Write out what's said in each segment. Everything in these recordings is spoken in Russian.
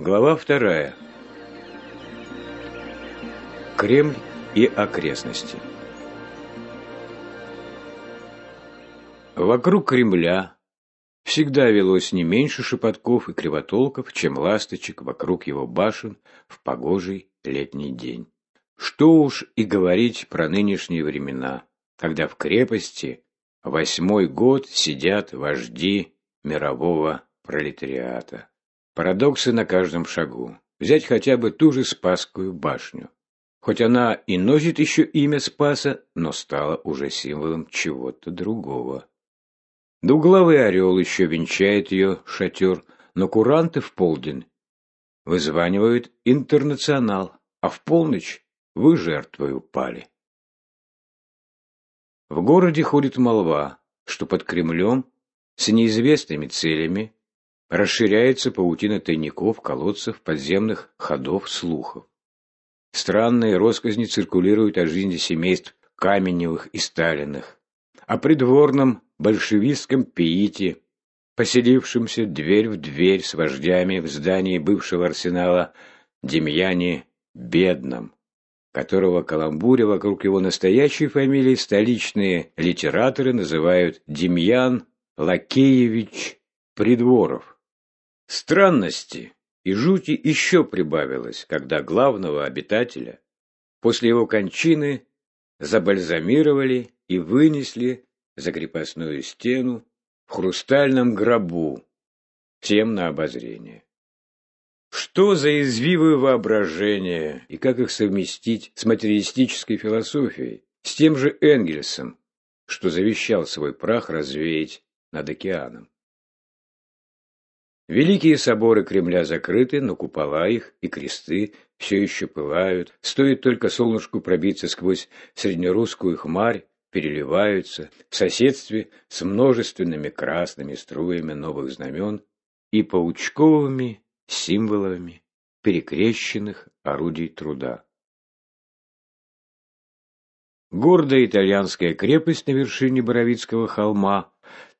Глава вторая. Кремль и окрестности. Вокруг Кремля всегда велось не меньше шепотков и кривотолков, чем ласточек вокруг его башен в погожий летний день. Что уж и говорить про нынешние времена, когда в крепости восьмой год сидят вожди мирового пролетариата. Парадоксы на каждом шагу. Взять хотя бы ту же Спасскую башню. Хоть она и носит еще имя Спаса, но стала уже символом чего-то другого. Двуглавый орел еще венчает ее шатер, но куранты в полдень вызванивают интернационал, а в полночь вы жертвой упали. В городе ходит молва, что под Кремлем с неизвестными целями Расширяется паутина тайников, колодцев, подземных ходов, слухов. Странные росказни циркулируют о жизни семейств Каменевых и Сталиных, о придворном большевистском пиите, поселившемся дверь в дверь с вождями в здании бывшего арсенала Демьяне Бедном, которого каламбуре вокруг его настоящей фамилии столичные литераторы называют Демьян Лакеевич Придворов. Странности и жути еще прибавилось, когда главного обитателя после его кончины забальзамировали и вынесли за крепостную стену в хрустальном гробу, тем на обозрение. Что за извивы воображения и как их совместить с материалистической философией, с тем же Энгельсом, что завещал свой прах развеять над океаном? Великие соборы Кремля закрыты, но купола их и кресты все еще пылают. Стоит только солнышку пробиться сквозь среднерусскую хмарь, переливаются в соседстве с множественными красными струями новых знамен и паучковыми символами перекрещенных орудий труда. Гордая итальянская крепость на вершине Боровицкого холма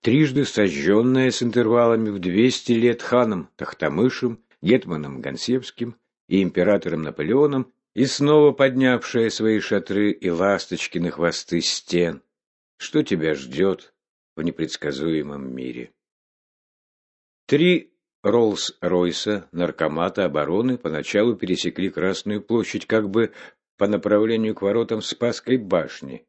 трижды сожженная с интервалами в 200 лет ханом Тахтамышем, Гетманом Гонсевским и императором Наполеоном, и снова поднявшая свои шатры и ласточки на хвосты стен. Что тебя ждет в непредсказуемом мире? Три Роллс-Ройса наркомата обороны поначалу пересекли Красную площадь как бы по направлению к воротам Спасской башни.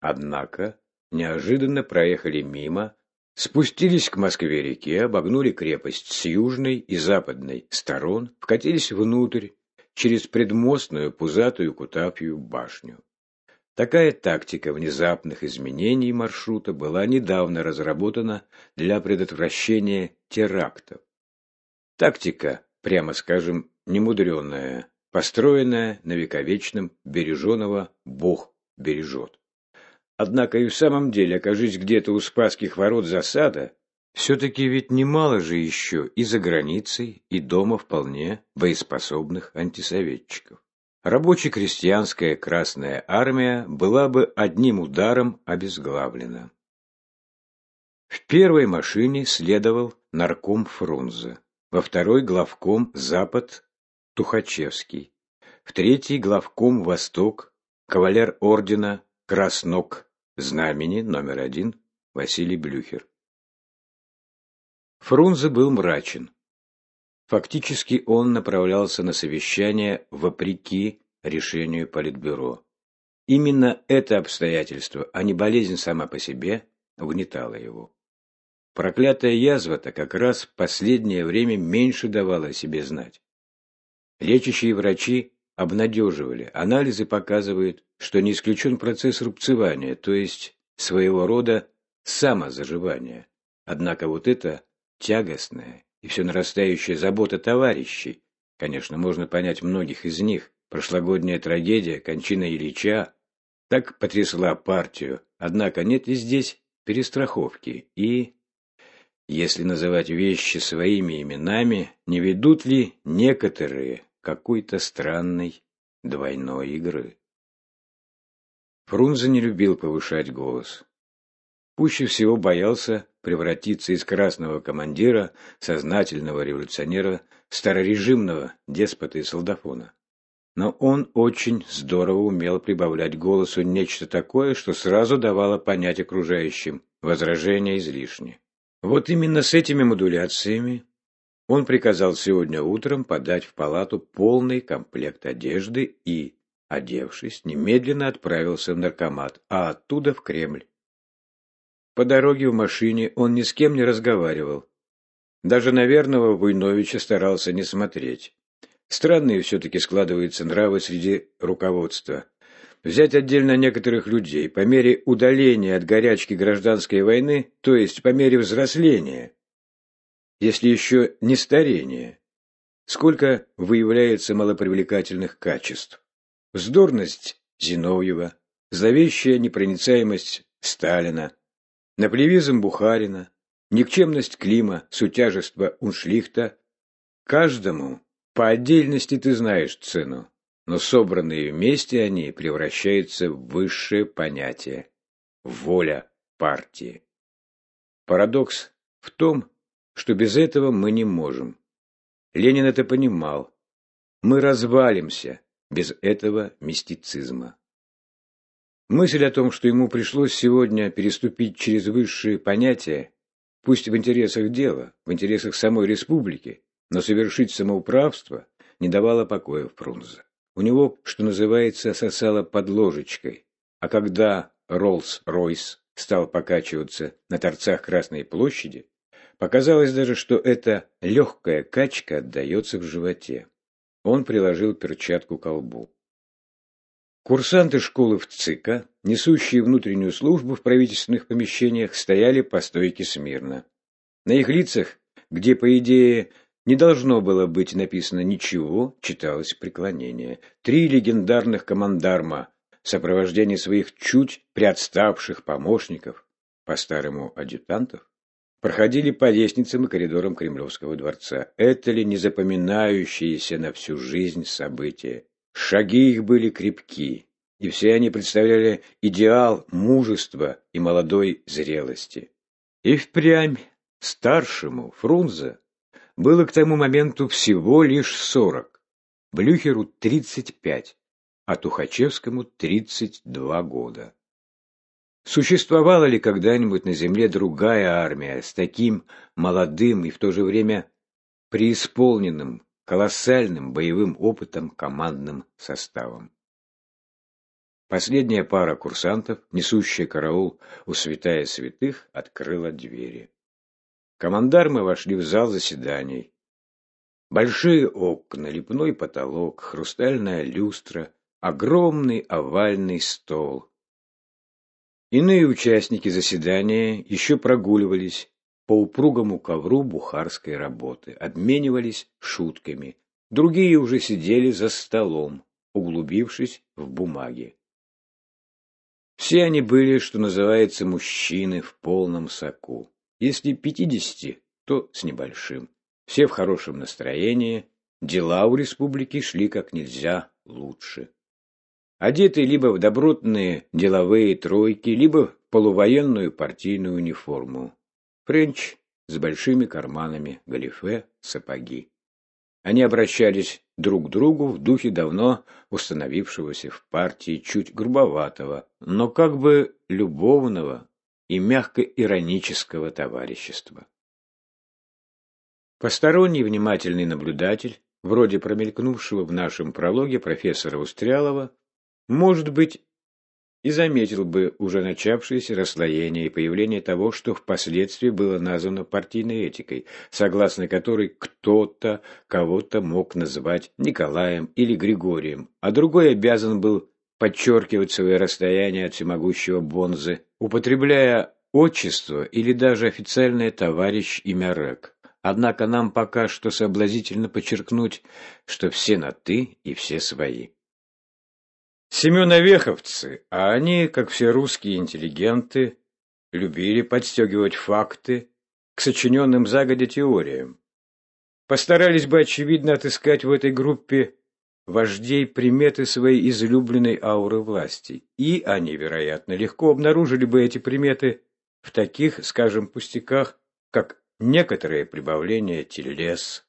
Однако неожиданно проехали мимо, Спустились к Москве-реке, обогнули крепость с южной и западной сторон, вкатились внутрь, через предмостную пузатую Кутапью башню. Такая тактика внезапных изменений маршрута была недавно разработана для предотвращения терактов. Тактика, прямо скажем, немудренная, построенная на вековечном береженого «Бог бережет». Однако и в самом деле, окажись где-то у Спасских ворот засада, все-таки ведь немало же еще и за границей, и дома вполне боеспособных антисоветчиков. Рабоче-крестьянская Красная Армия была бы одним ударом обезглавлена. В первой машине следовал нарком Фрунзе, во второй главком Запад Тухачевский, в третьей главком Восток кавалер ордена Краснок Знамени номер один Василий Блюхер. Фрунзе был мрачен. Фактически он направлялся на совещание вопреки решению Политбюро. Именно это обстоятельство, а не болезнь сама по себе, угнетало его. Проклятая язва-то как раз в последнее время меньше давала о себе знать. Лечащие врачи обнадеживали. Анализы показывают, что не исключен процесс рубцевания, то есть своего рода самозаживание. Однако вот это тягостная и все нарастающая забота товарищей, конечно, можно понять многих из них, прошлогодняя трагедия, кончина Ильича, так потрясла партию, однако нет ли здесь перестраховки? И, если называть вещи своими именами, не ведут ли некоторые какой-то странной двойной игры. Фрунзе не любил повышать голос. Пуще всего боялся превратиться из красного командира, сознательного революционера, старорежимного деспота и солдафона. Но он очень здорово умел прибавлять голосу нечто такое, что сразу давало понять окружающим возражения излишне. Вот именно с этими модуляциями он приказал сегодня утром подать в палату полный комплект одежды и, одевшись, немедленно отправился в наркомат, а оттуда в Кремль. По дороге в машине он ни с кем не разговаривал. Даже на Войновича старался не смотреть. Странные все-таки складываются нравы среди руководства. Взять отдельно некоторых людей по мере удаления от горячки гражданской войны, то есть по мере взросления, если еще не старения, сколько выявляется малопривлекательных качеств. Вздорность Зиновьева, зловещая непроницаемость Сталина, наплевизм Бухарина, никчемность Клима, сутяжество Уншлихта. Каждому по отдельности ты знаешь цену, но собранные вместе они превращаются в высшее понятие – воля партии. Парадокс в том, что без этого мы не можем. Ленин это понимал. Мы развалимся без этого мистицизма. Мысль о том, что ему пришлось сегодня переступить через высшие понятия, пусть в интересах дела, в интересах самой республики, но совершить самоуправство, не давала покоя Фрунзе. У него, что называется, сосало под ложечкой, а когда Роллс-Ройс стал покачиваться на торцах Красной площади, Показалось даже, что эта легкая качка отдается в животе. Он приложил перчатку к лбу. Курсанты школы в ЦИКа, несущие внутреннюю службу в правительственных помещениях, стояли по стойке смирно. На их лицах, где, по идее, не должно было быть написано ничего, читалось преклонение. Три легендарных командарма в сопровождении своих чуть приотставших помощников, по-старому адъютантов, проходили по лестницам и коридорам Кремлевского дворца. Это ли не запоминающиеся на всю жизнь события? Шаги их были крепки, и все они представляли идеал мужества и молодой зрелости. И впрямь старшему Фрунзе было к тому моменту всего лишь сорок, Блюхеру тридцать пять, а Тухачевскому тридцать два года. Существовала ли когда-нибудь на Земле другая армия с таким молодым и в то же время преисполненным, колоссальным боевым опытом командным составом? Последняя пара курсантов, несущая караул у святая святых, открыла двери. Командармы вошли в зал заседаний. Большие окна, лепной потолок, хрустальная люстра, огромный овальный стол — Иные участники заседания еще прогуливались по упругому ковру бухарской работы, обменивались шутками. Другие уже сидели за столом, углубившись в бумаги. Все они были, что называется, мужчины в полном соку. Если пятидесяти, то с небольшим. Все в хорошем настроении, дела у республики шли как нельзя лучше одетый либо в добротные деловые тройки, либо в полувоенную партийную униформу. Френч с большими карманами, галифе, сапоги. Они обращались друг к другу в духе давно установившегося в партии чуть грубоватого, но как бы любовного и мягко-иронического товарищества. Посторонний внимательный наблюдатель, вроде промелькнувшего в нашем прологе профессора Устрялова, может быть, и заметил бы уже начавшееся расслоение и появление того, что впоследствии было названо партийной этикой, согласно которой кто-то кого-то мог называть Николаем или Григорием, а другой обязан был подчеркивать свое расстояние от всемогущего Бонзы, употребляя отчество или даже официальное товарищ имя Рек. Однако нам пока что соблазительно подчеркнуть, что все на «ты» и все свои. Семеновеховцы, а они, как все русские интеллигенты, любили подстегивать факты к сочиненным загодя теориям. Постарались бы, очевидно, отыскать в этой группе вождей приметы своей излюбленной ауры власти. И они, вероятно, легко обнаружили бы эти приметы в таких, скажем, пустяках, как некоторые прибавления телес,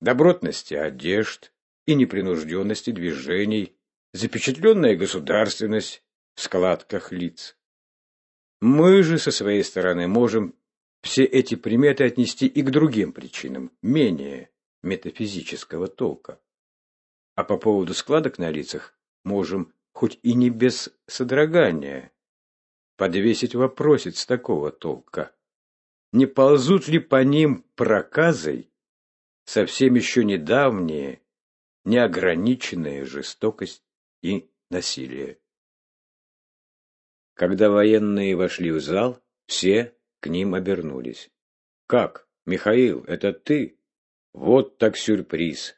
добротности одежд и непринужденности движений, запечатленная государственность в складках лиц. Мы же со своей стороны можем все эти приметы отнести и к другим причинам, менее метафизического толка. А по поводу складок на лицах можем, хоть и не без содрогания, подвесить вопросец такого толка. Не ползут ли по ним проказой совсем еще недавние неограниченная жестокость и насилие? Когда военные вошли в зал, все к ним обернулись. «Как, Михаил, это ты? Вот так сюрприз!»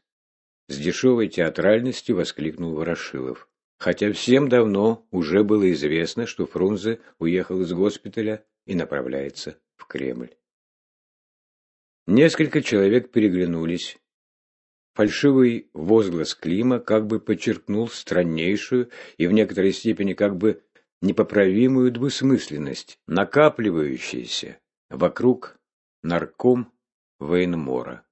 С дешевой театральностью воскликнул Ворошилов. Хотя всем давно уже было известно, что Фрунзе уехал из госпиталя и направляется в Кремль. Несколько человек переглянулись. Фальшивый возглас Клима как бы подчеркнул страннейшую и в некоторой степени как бы непоправимую двусмысленность, накапливающуюся вокруг нарком Вейнмора.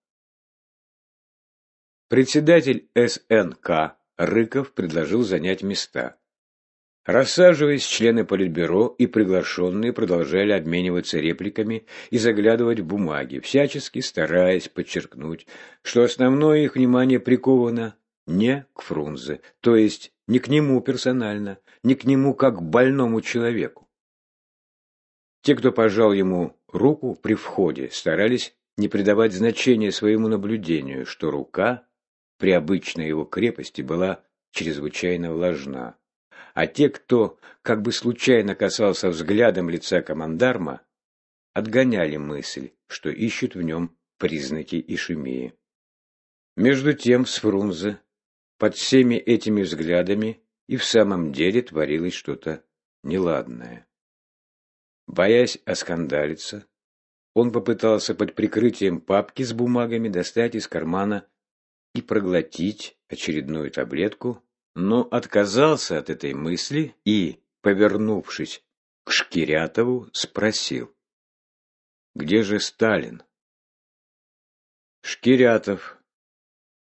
Председатель СНК Рыков предложил занять места. Рассаживаясь, члены Политбюро и приглашенные продолжали обмениваться репликами и заглядывать в бумаги, всячески стараясь подчеркнуть, что основное их внимание приковано не к Фрунзе, то есть не к нему персонально, не к нему как к больному человеку. Те, кто пожал ему руку при входе, старались не придавать значения своему наблюдению, что рука при обычной его крепости была чрезвычайно влажна а те, кто как бы случайно касался взглядом лица командарма, отгоняли мысль, что ищут в нем признаки ишемии. Между тем с Фрунзе под всеми этими взглядами и в самом деле творилось что-то неладное. Боясь оскандалиться, он попытался под прикрытием папки с бумагами достать из кармана и проглотить очередную таблетку но отказался от этой мысли и, повернувшись к Шкирятову, спросил. «Где же Сталин?» Шкирятов.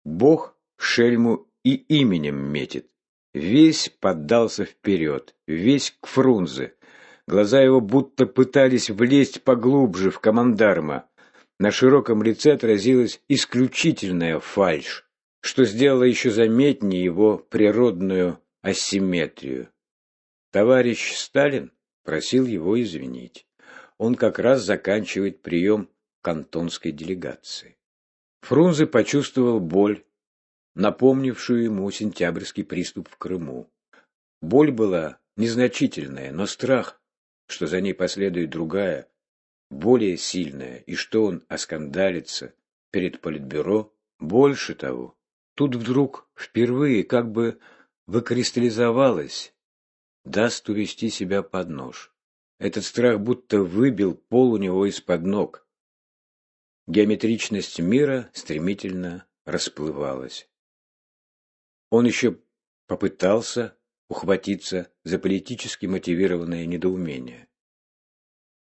Бог шельму и именем метит. Весь поддался вперед, весь к Фрунзе. Глаза его будто пытались влезть поглубже в командарма. На широком лице отразилась исключительная фальшь что сделало еще заметнее его природную асимметрию. Товарищ Сталин просил его извинить. Он как раз заканчивает прием кантонской делегации. Фрунзе почувствовал боль, напомнившую ему сентябрьский приступ в Крыму. Боль была незначительная, но страх, что за ней последует другая, более сильная, и что он оскандалится перед политбюро, больше того, Тут вдруг впервые как бы выкристаллизовалось, даст увести себя под нож. Этот страх будто выбил пол у него из-под ног. Геометричность мира стремительно расплывалась. Он еще попытался ухватиться за политически мотивированное недоумение.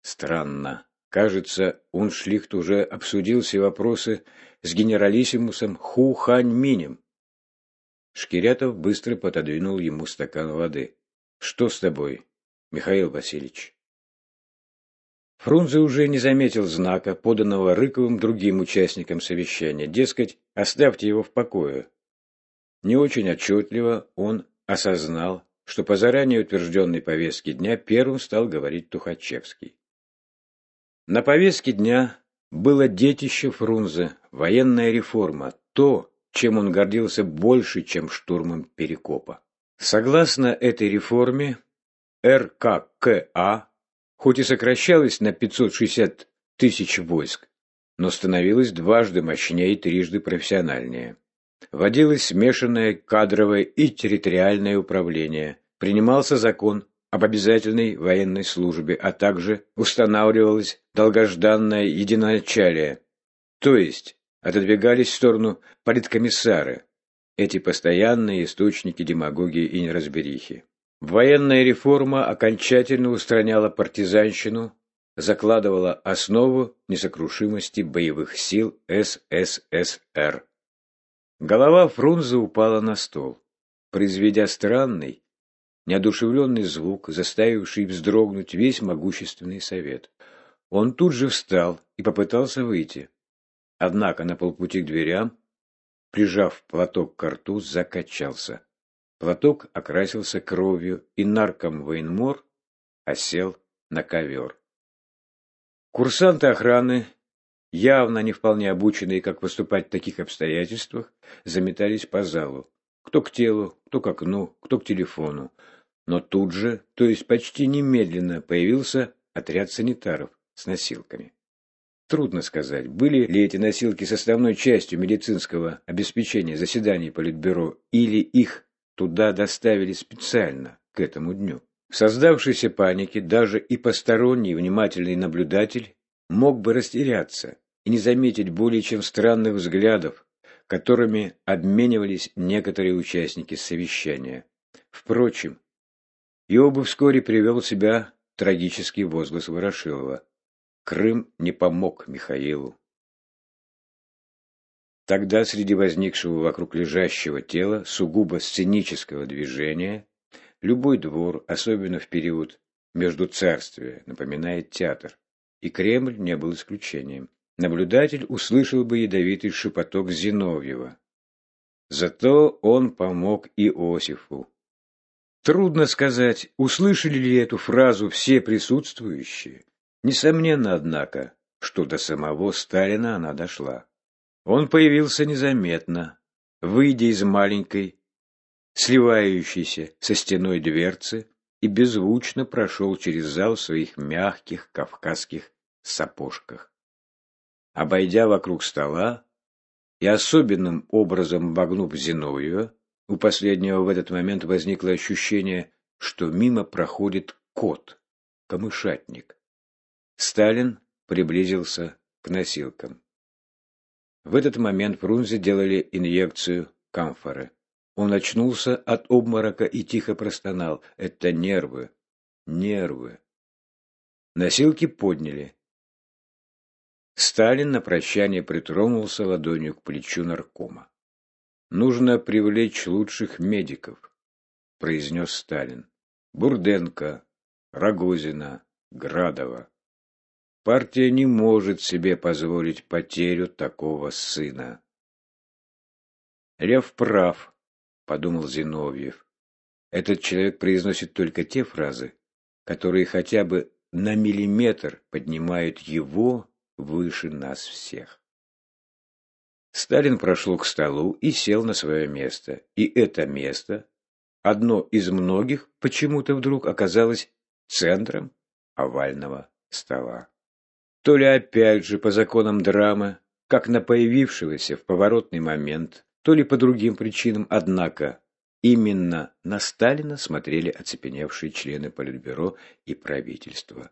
Странно. Кажется, Уншлихт уже обсудил все вопросы с генералиссимусом Ху Хань Минем. Шкирятов быстро пододвинул ему стакан воды. «Что с тобой, Михаил Васильевич?» Фрунзе уже не заметил знака, поданного Рыковым другим участникам совещания. Дескать, оставьте его в покое. Не очень отчетливо он осознал, что по заранее утвержденной повестке дня первым стал говорить Тухачевский. На повестке дня было детище Фрунзе, военная реформа, то, чем он гордился больше, чем штурмом Перекопа. Согласно этой реформе, РККА, хоть и сокращалась на 560 тысяч войск, но становилась дважды мощнее и трижды профессиональнее. Вводилось смешанное кадровое и территориальное управление, принимался закон об обязательной военной службе, а также устанавливалось долгожданное единоначалие, то есть отодвигались в сторону политкомиссары, эти постоянные источники демагогии и неразберихи. Военная реформа окончательно устраняла партизанщину закладывала основу несокрушимости боевых сил СССР. Голова Фрунзе упала на стол, произведя странный, неодушевленный звук, заставивший вздрогнуть весь могущественный совет. Он тут же встал и попытался выйти. Однако на полпути к дверям, прижав платок к рту, закачался. Платок окрасился кровью, и нарком военмор осел на ковер. Курсанты охраны, явно не вполне обученные, как поступать в таких обстоятельствах, заметались по залу. Кто к телу, кто к окну, кто к телефону. Но тут же, то есть почти немедленно, появился отряд санитаров с носилками. Трудно сказать, были ли эти носилки составной частью медицинского обеспечения заседаний Политбюро, или их туда доставили специально к этому дню. В создавшейся панике даже и посторонний внимательный наблюдатель мог бы растеряться и не заметить более чем странных взглядов, которыми обменивались некоторые участники совещания. Впрочем, его бы вскоре привел в себя трагический возглас Ворошилова. Крым не помог Михаилу. Тогда среди возникшего вокруг лежащего тела сугубо сценического движения любой двор, особенно в период между царствия, напоминает театр, и Кремль не был исключением. Наблюдатель услышал бы ядовитый шепоток Зиновьева. Зато он помог Иосифу. Трудно сказать, услышали ли эту фразу все присутствующие. Несомненно, однако, что до самого Сталина она дошла. Он появился незаметно, выйдя из маленькой, сливающейся со стеной дверцы, и беззвучно прошел через зал в своих мягких кавказских сапожках. Обойдя вокруг стола и особенным образом обогнув Зиновьева, у последнего в этот момент возникло ощущение, что мимо проходит кот, камышатник. Сталин приблизился к носилкам. В этот момент Фрунзе делали инъекцию камфоры. Он очнулся от обморока и тихо простонал. Это нервы, нервы. Носилки подняли. Сталин на прощание притронулся ладонью к плечу наркома. «Нужно привлечь лучших медиков», — произнес Сталин. «Бурденко, Рогозина, Градова». Партия не может себе позволить потерю такого сына. Лев прав, подумал Зиновьев. Этот человек произносит только те фразы, которые хотя бы на миллиметр поднимают его выше нас всех. Сталин прошел к столу и сел на свое место. И это место, одно из многих, почему-то вдруг оказалось центром овального стола. То ли опять же по законам драмы, как на появившегося в поворотный момент, то ли по другим причинам, однако именно на Сталина смотрели оцепеневшие члены Политбюро и правительства.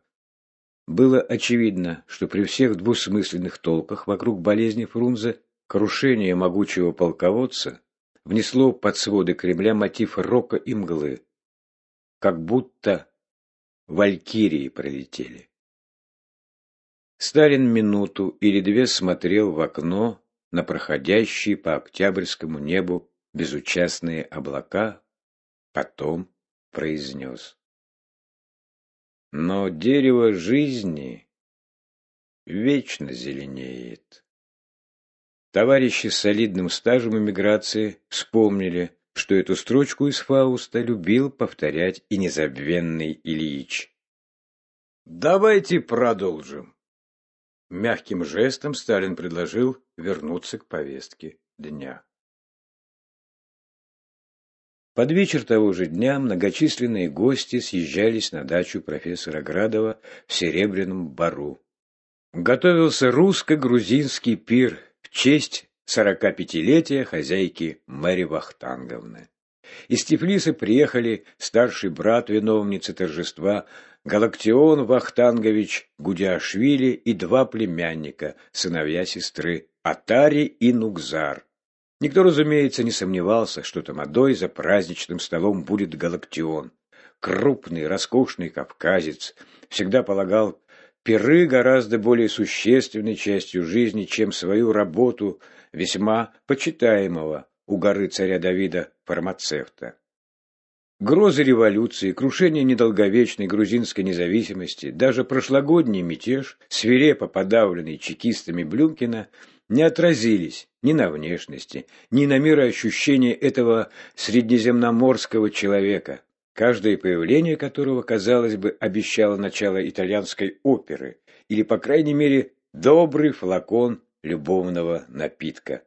Было очевидно, что при всех двусмысленных толках вокруг болезни Фрунзе крушение могучего полководца внесло под своды Кремля мотив рока и мглы, как будто валькирии пролетели. Сталин минуту или две смотрел в окно на проходящие по октябрьскому небу безучастные облака, потом произнес. Но дерево жизни вечно зеленеет. Товарищи с солидным стажем эмиграции вспомнили, что эту строчку из Фауста любил повторять и незабвенный Ильич. «Давайте продолжим». Мягким жестом Сталин предложил вернуться к повестке дня. Под вечер того же дня многочисленные гости съезжались на дачу профессора Градова в Серебряном Бару. Готовился русско-грузинский пир честь 45-летия хозяйки Мэри Вахтанговны. Из Тифлиса приехали старший брат виновницы торжества Галактион Вахтангович Гудяшвили и два племянника, сыновья сестры, Атари и Нукзар. Никто, разумеется, не сомневался, что тамадой за праздничным столом будет Галактион. Крупный, роскошный кавказец всегда полагал пиры гораздо более существенной частью жизни, чем свою работу весьма почитаемого у горы царя Давида фармацевта. Грозы революции, крушение недолговечной грузинской независимости, даже прошлогодний мятеж, свирепо подавленный чекистами Блюмкина, не отразились ни на внешности, ни на мироощущении этого среднеземноморского человека, каждое появление которого, казалось бы, обещало начало итальянской оперы или, по крайней мере, добрый флакон любовного напитка.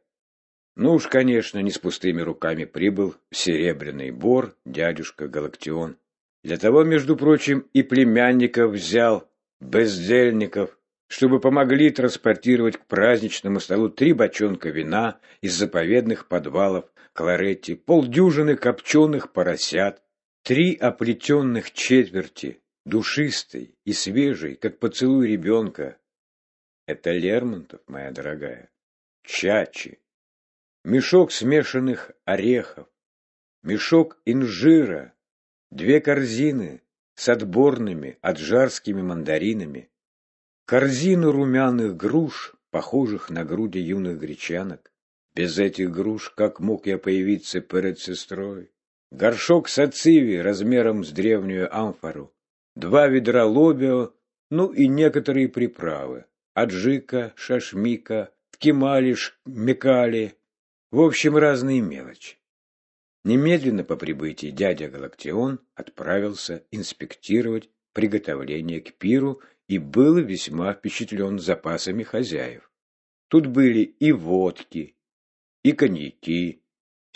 Ну уж, конечно, не с пустыми руками прибыл Серебряный Бор, дядюшка Галактион. Для того, между прочим, и племянников взял, бездельников, чтобы помогли транспортировать к праздничному столу три бочонка вина из заповедных подвалов Кларетти, полдюжины копченых поросят, три оплетенных четверти, душистой и свежей, как поцелуй ребенка. Это Лермонтов, моя дорогая. Чачи мешок смешанных орехов, мешок инжира, две корзины с отборными аджарскими мандаринами, корзину румяных груш, похожих на груди юных гречанок. Без этих груш как мог я появиться перед сестрой? Горшок сациви размером с древнюю амфору, два ведра лобио, ну и некоторые приправы. Аджика, шашмика, ткемали, мекали, в общем, разные мелочи. Немедленно по прибытии дядя Галактион отправился инспектировать приготовление к пиру и был весьма впечатлен запасами хозяев. Тут были и водки, и коньяки,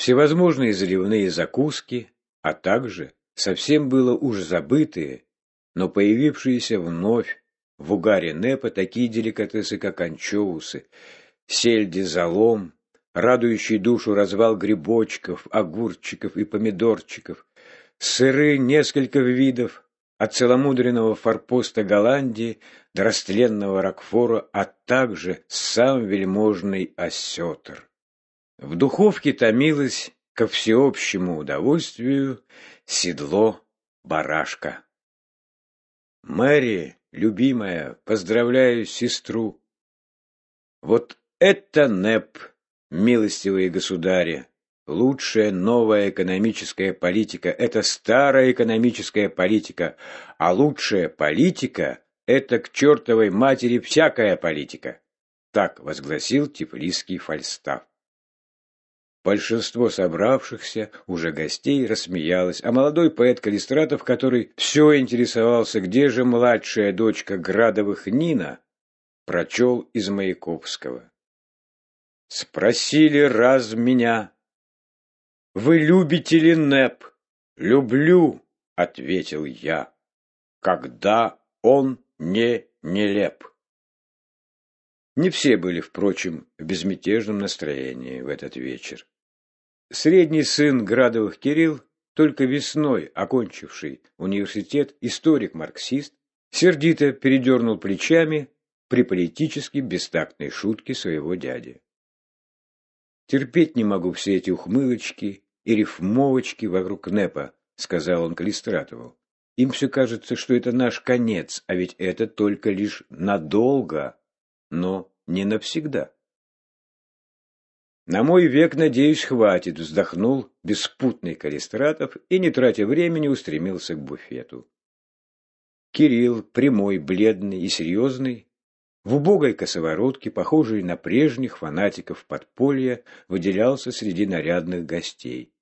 всевозможные заливные закуски, а также совсем было уж забытые, но появившиеся вновь в угаре Непа такие деликатесы, как анчоусы, сельди-залом, радующий душу развал грибочков, огурчиков и помидорчиков, сыры несколько видов, от целомудренного форпоста Голландии до растленного Рокфора, а также сам вельможный осетр. В духовке томилось, ко всеобщему удовольствию, седло барашка. Мэри, любимая, поздравляю сестру. Вот это НЭП Милостивые государи, лучшая новая экономическая политика – это старая экономическая политика, а лучшая политика – это к чертовой матери всякая политика. Так возгласил тифлисский фальстаф. Большинство собравшихся, уже гостей, рассмеялось, а молодой поэт Калистратов, который все интересовался, где же младшая дочка Градовых Нина, прочел из Маяковского. Спросили раз меня, «Вы любите ли НЭП?» «Люблю», — ответил я, «когда он не нелеп». Не все были, впрочем, в безмятежном настроении в этот вечер. Средний сын Градовых Кирилл, только весной окончивший университет, историк-марксист, сердито передернул плечами при политически бестактной шутке своего дяди. Терпеть не могу все эти ухмылочки и рифмовочки вокруг НЭПа, сказал он Калистратову. Им все кажется, что это наш конец, а ведь это только лишь надолго, но не навсегда. На мой век, надеюсь, хватит, вздохнул беспутный Калистратов и, не тратя времени, устремился к буфету. Кирилл, прямой, бледный и серьезный, в убогой косоворотке, похожей на прежних фанатиков подполья, выделялся среди нарядных гостей.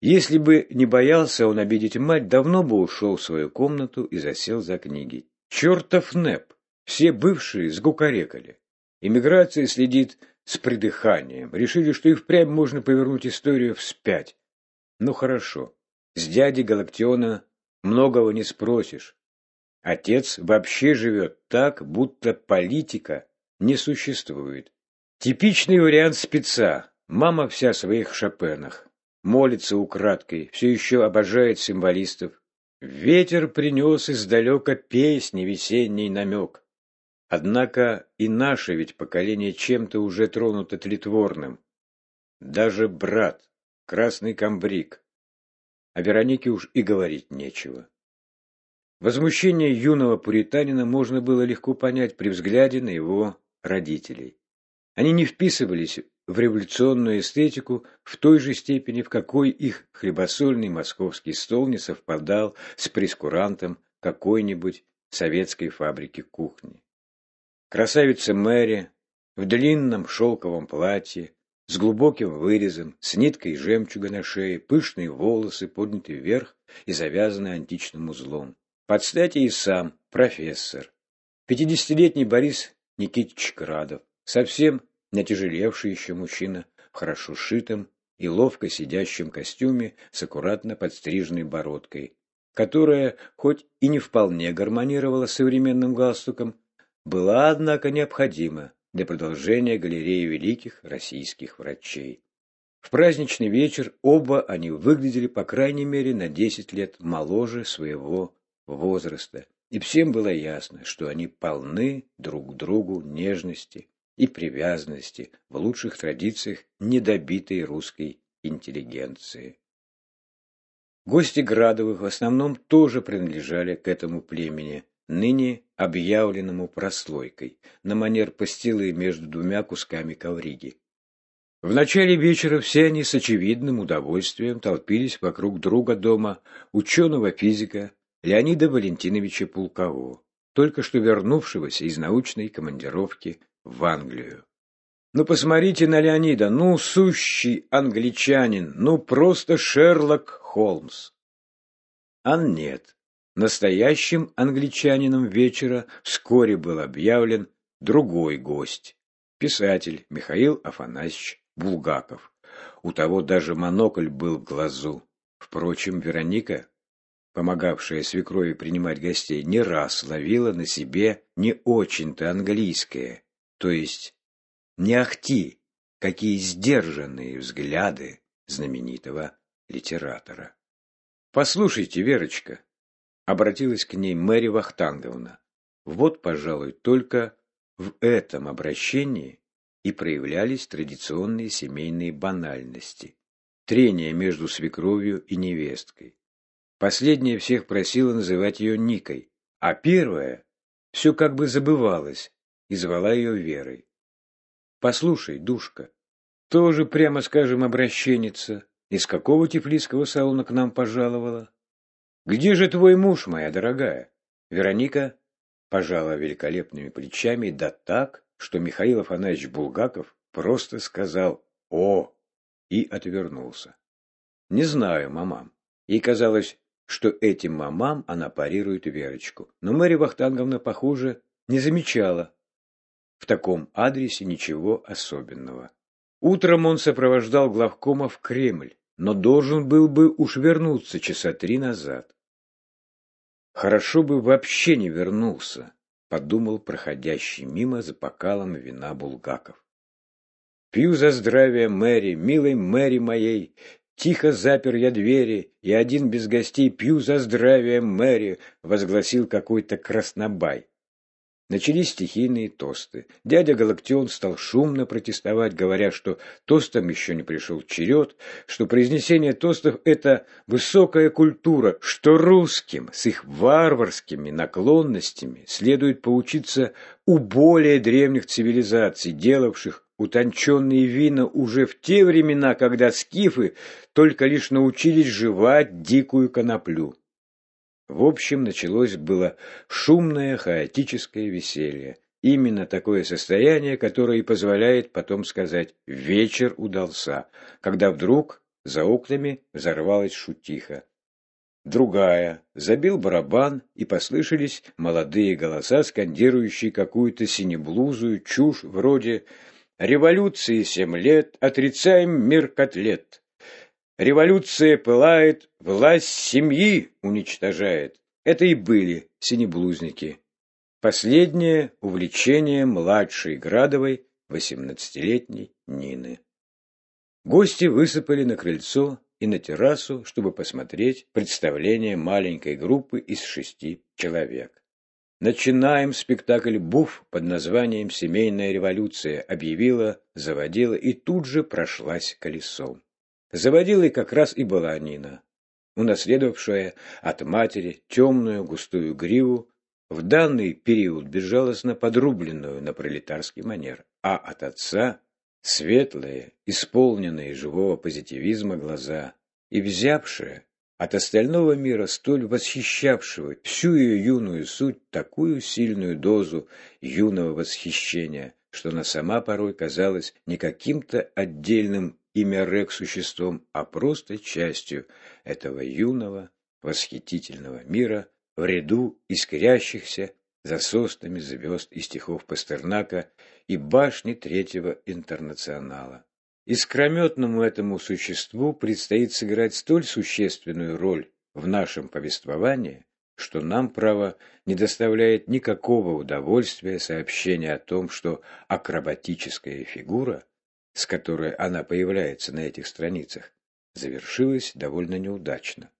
Если бы не боялся он обидеть мать, давно бы ушел в свою комнату и засел за книги. Чертов НЭП! Все бывшие сгукарекали. Иммиграция следит с придыханием. Решили, что и впрямь можно повернуть историю вспять. Ну хорошо, с дяди Галактиона многого не спросишь. Отец вообще живет так, будто политика не существует. Типичный вариант спеца. Мама вся в своих шопенах. Молится украдкой, все еще обожает символистов. Ветер принес издалека песни, весенний намек. Однако и наше ведь поколение чем-то уже тронуто тлетворным. Даже брат, красный камбрик. О Веронике уж и говорить нечего. Возмущение юного пуританина можно было легко понять при взгляде на его родителей. Они не вписывались в революционную эстетику в той же степени, в какой их хлебосольный московский стол не совпадал с прескурантом какой-нибудь советской фабрики кухни. Красавица Мэри в длинном шелковом платье, с глубоким вырезом, с ниткой жемчуга на шее, пышные волосы подняты вверх и завязаны античным узлом. Под стати и сам профессор. Пятидесятилетний Борис Никитич Градов, совсем натяжелевший еще мужчина в хорошо шитом и ловко сидящем костюме с аккуратно подстриженной бородкой, которая, хоть и не вполне гармонировала с современным галстуком, была, однако, необходима для продолжения галереи великих российских врачей. В праздничный вечер оба они выглядели, по крайней мере, на десять лет моложе своего возраста, и всем было ясно, что они полны друг другу нежности и привязанности в лучших традициях недобитой русской интеллигенции. Гости Градовых в основном тоже принадлежали к этому племени, ныне объявленному прослойкой, на манер пастилы между двумя кусками ковриги. В начале вечера все они с очевидным удовольствием толпились вокруг друга дома ученого-физика Леонида Валентиновича Пулкового, только что вернувшегося из научной командировки в Англию. Ну, посмотрите на Леонида, ну, сущий англичанин, ну, просто Шерлок Холмс. А нет, настоящим англичанином вечера вскоре был объявлен другой гость, писатель Михаил Афанасьевич Булгаков. У того даже монокль был в глазу. Впрочем, Вероника помогавшая свекрови принимать гостей, не раз ловила на себе не очень-то английское, то есть не ахти, какие сдержанные взгляды знаменитого литератора. «Послушайте, Верочка», — обратилась к ней Мэри Вахтанговна, «вот, пожалуй, только в этом обращении и проявлялись традиционные семейные банальности, трения между свекровью и невесткой. Последняя всех просила называть ее Никой, а первая все как бы забывалась и звала ее Верой. «Послушай, душка, тоже, прямо скажем, обращенница, из какого тифлисского салона к нам пожаловала? Где же твой муж, моя дорогая?» Вероника пожала великолепными плечами, да так, что Михаил Афанасьевич Булгаков просто сказал «О!» и отвернулся. «Не знаю, мамам. Ей казалось, что этим мамам она парирует Верочку. Но Мэри Вахтанговна, похоже, не замечала в таком адресе ничего особенного. Утром он сопровождал главкома в Кремль, но должен был бы уж вернуться часа три назад. Хорошо бы вообще не вернулся, подумал проходящий мимо за бокалом вина Булгаков. Пью за здравие Мэри, милой Мэри моей, Тихо запер я двери, и один без гостей пью за здравие мэри, возгласил какой-то краснобай. Начались стихийные тосты. Дядя Галактион стал шумно протестовать, говоря, что тостам еще не пришел черед, что произнесение тостов – это высокая культура, что русским с их варварскими наклонностями следует поучиться у более древних цивилизаций, делавших утонченные вина уже в те времена, когда скифы только лишь научились жевать дикую коноплю. В общем, началось было шумное хаотическое веселье. Именно такое состояние, которое и позволяет потом сказать «вечер удался», когда вдруг за окнами взорвалась шутиха. Другая. Забил барабан, и послышались молодые голоса, скандирующие какую-то синеблузую чушь вроде Революции семь лет, отрицаем мир котлет. Революция пылает, власть семьи уничтожает. Это и были синеблузники. Последнее увлечение младшей Градовой, восемнадцатилетней Нины. Гости высыпали на крыльцо и на террасу, чтобы посмотреть представление маленькой группы из шести человек. Начинаем спектакль «Буф» под названием «Семейная революция», объявила, заводила и тут же прошлась колесом. Заводилой как раз и была Нина. унаследовавшая от матери темную густую гриву, в данный период безжалостно подрубленную на пролетарский манер, а от отца светлые, исполненные живого позитивизма глаза и взявшая от остального мира, столь восхищавшего всю ее юную суть, такую сильную дозу юного восхищения, что она сама порой казалась не каким-то отдельным имя Рек существом, а просто частью этого юного, восхитительного мира в ряду искрящихся за соснами звезд и стихов Пастернака и башни Третьего Интернационала. Искрометному этому существу предстоит сыграть столь существенную роль в нашем повествовании, что нам, право, не доставляет никакого удовольствия сообщение о том, что акробатическая фигура, с которой она появляется на этих страницах, завершилась довольно неудачно,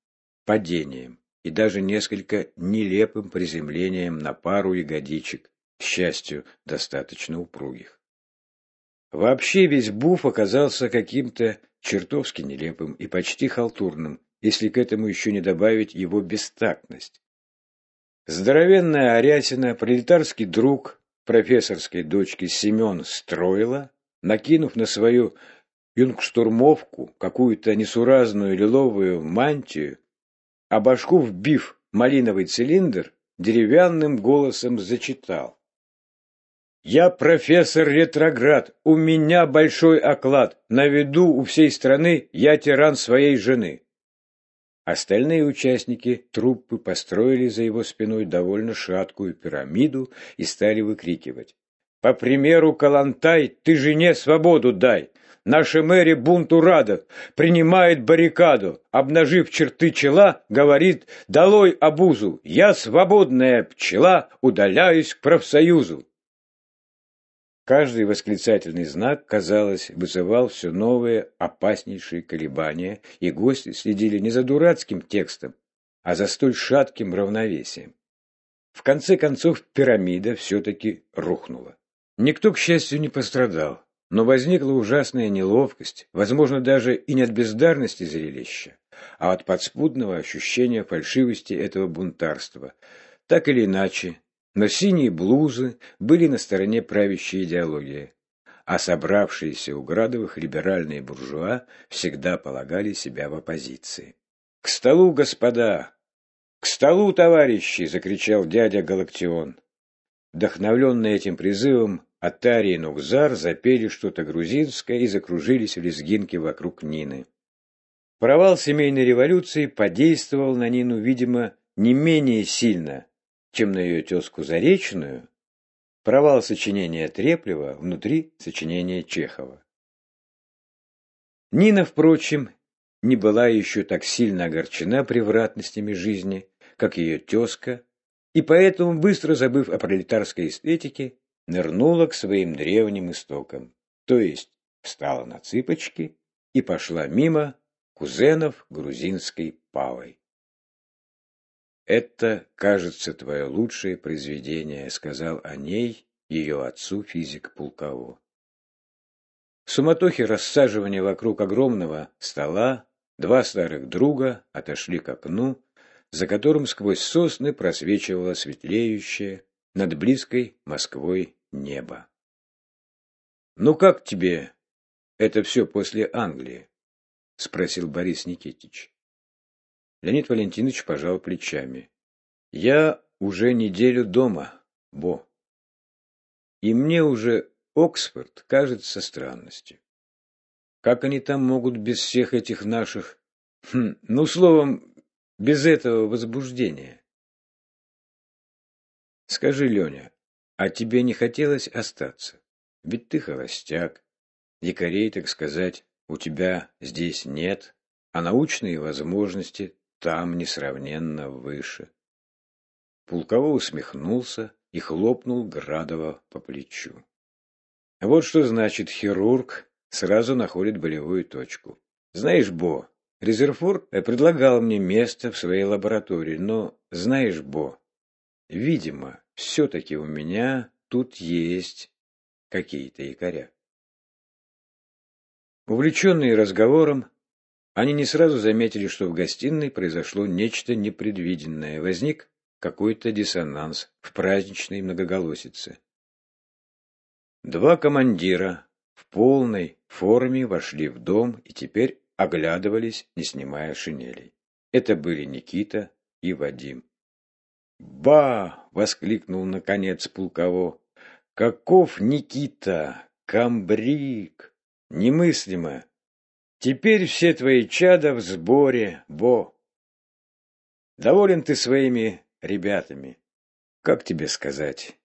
падением и даже несколько нелепым приземлением на пару ягодичек, к счастью, достаточно упругих. Вообще весь буф оказался каким-то чертовски нелепым и почти халтурным, если к этому еще не добавить его бестактность. Здоровенная Арятина, пролетарский друг профессорской дочки Семен Строила, накинув на свою юнгштурмовку какую-то несуразную лиловую мантию, а башку вбив малиновый цилиндр, деревянным голосом зачитал. Я профессор-ретроград, у меня большой оклад, на виду у всей страны я тиран своей жены. Остальные участники труппы построили за его спиной довольно шаткую пирамиду и стали выкрикивать. «По примеру Калантай, ты жене свободу дай! Наша мэри бунту радов, принимает баррикаду, обнажив черты чела, говорит «Долой обузу! Я свободная пчела, удаляюсь к профсоюзу!» Каждый восклицательный знак, казалось, вызывал все новые, опаснейшие колебания, и гости следили не за дурацким текстом, а за столь шатким равновесием. В конце концов, пирамида все-таки рухнула. Никто, к счастью, не пострадал, но возникла ужасная неловкость, возможно, даже и не от бездарности зрелища, а от подспудного ощущения фальшивости этого бунтарства. Так или иначе, но синие блузы были на стороне правящей идеологии, а собравшиеся у Градовых либеральные буржуа всегда полагали себя в оппозиции. «К столу, господа! К столу, товарищи!» — закричал дядя Галактион. Вдохновленные этим призывом, Атари и Нукзар запели что-то грузинское и закружились в лезгинке вокруг Нины. Провал семейной революции подействовал на Нину, видимо, не менее сильно, чем на ее тезку Заречную, провал сочинения Треплева внутри сочинения Чехова. Нина, впрочем, не была еще так сильно огорчена превратностями жизни, как ее тезка, и поэтому, быстро забыв о пролетарской эстетике, нырнула к своим древним истокам, то есть встала на цыпочки и пошла мимо кузенов грузинской павой. «Это, кажется, твое лучшее произведение», — сказал о ней ее отцу физик Пулково. В суматохе рассаживания вокруг огромного стола два старых друга отошли к окну, за которым сквозь сосны просвечивало светлеющее над близкой Москвой небо. «Ну как тебе это все после Англии?» — спросил Борис Никитич. Леонид Валентинович пожал плечами. «Я уже неделю дома, Бо. И мне уже Оксфорд кажется странностью. Как они там могут без всех этих наших... Хм, ну, словом, без этого возбуждения? Скажи, Леня, а тебе не хотелось остаться? Ведь ты холостяк. Якорей, так сказать, у тебя здесь нет, а научные возможности там несравненно выше. Пулково усмехнулся и хлопнул Градова по плечу. Вот что значит хирург сразу находит болевую точку. Знаешь, Бо, Резерфур предлагал мне место в своей лаборатории, но, знаешь, Бо, видимо, все-таки у меня тут есть какие-то якоря. Увлеченные разговором, Они не сразу заметили, что в гостиной произошло нечто непредвиденное. Возник какой-то диссонанс в праздничной многоголосице. Два командира в полной форме вошли в дом и теперь оглядывались, не снимая шинелей. Это были Никита и Вадим. «Ба!» — воскликнул наконец Пулково. «Каков Никита! Камбрик! Немыслимо! Теперь все твои чада в сборе, Бо! Доволен ты своими ребятами. Как тебе сказать?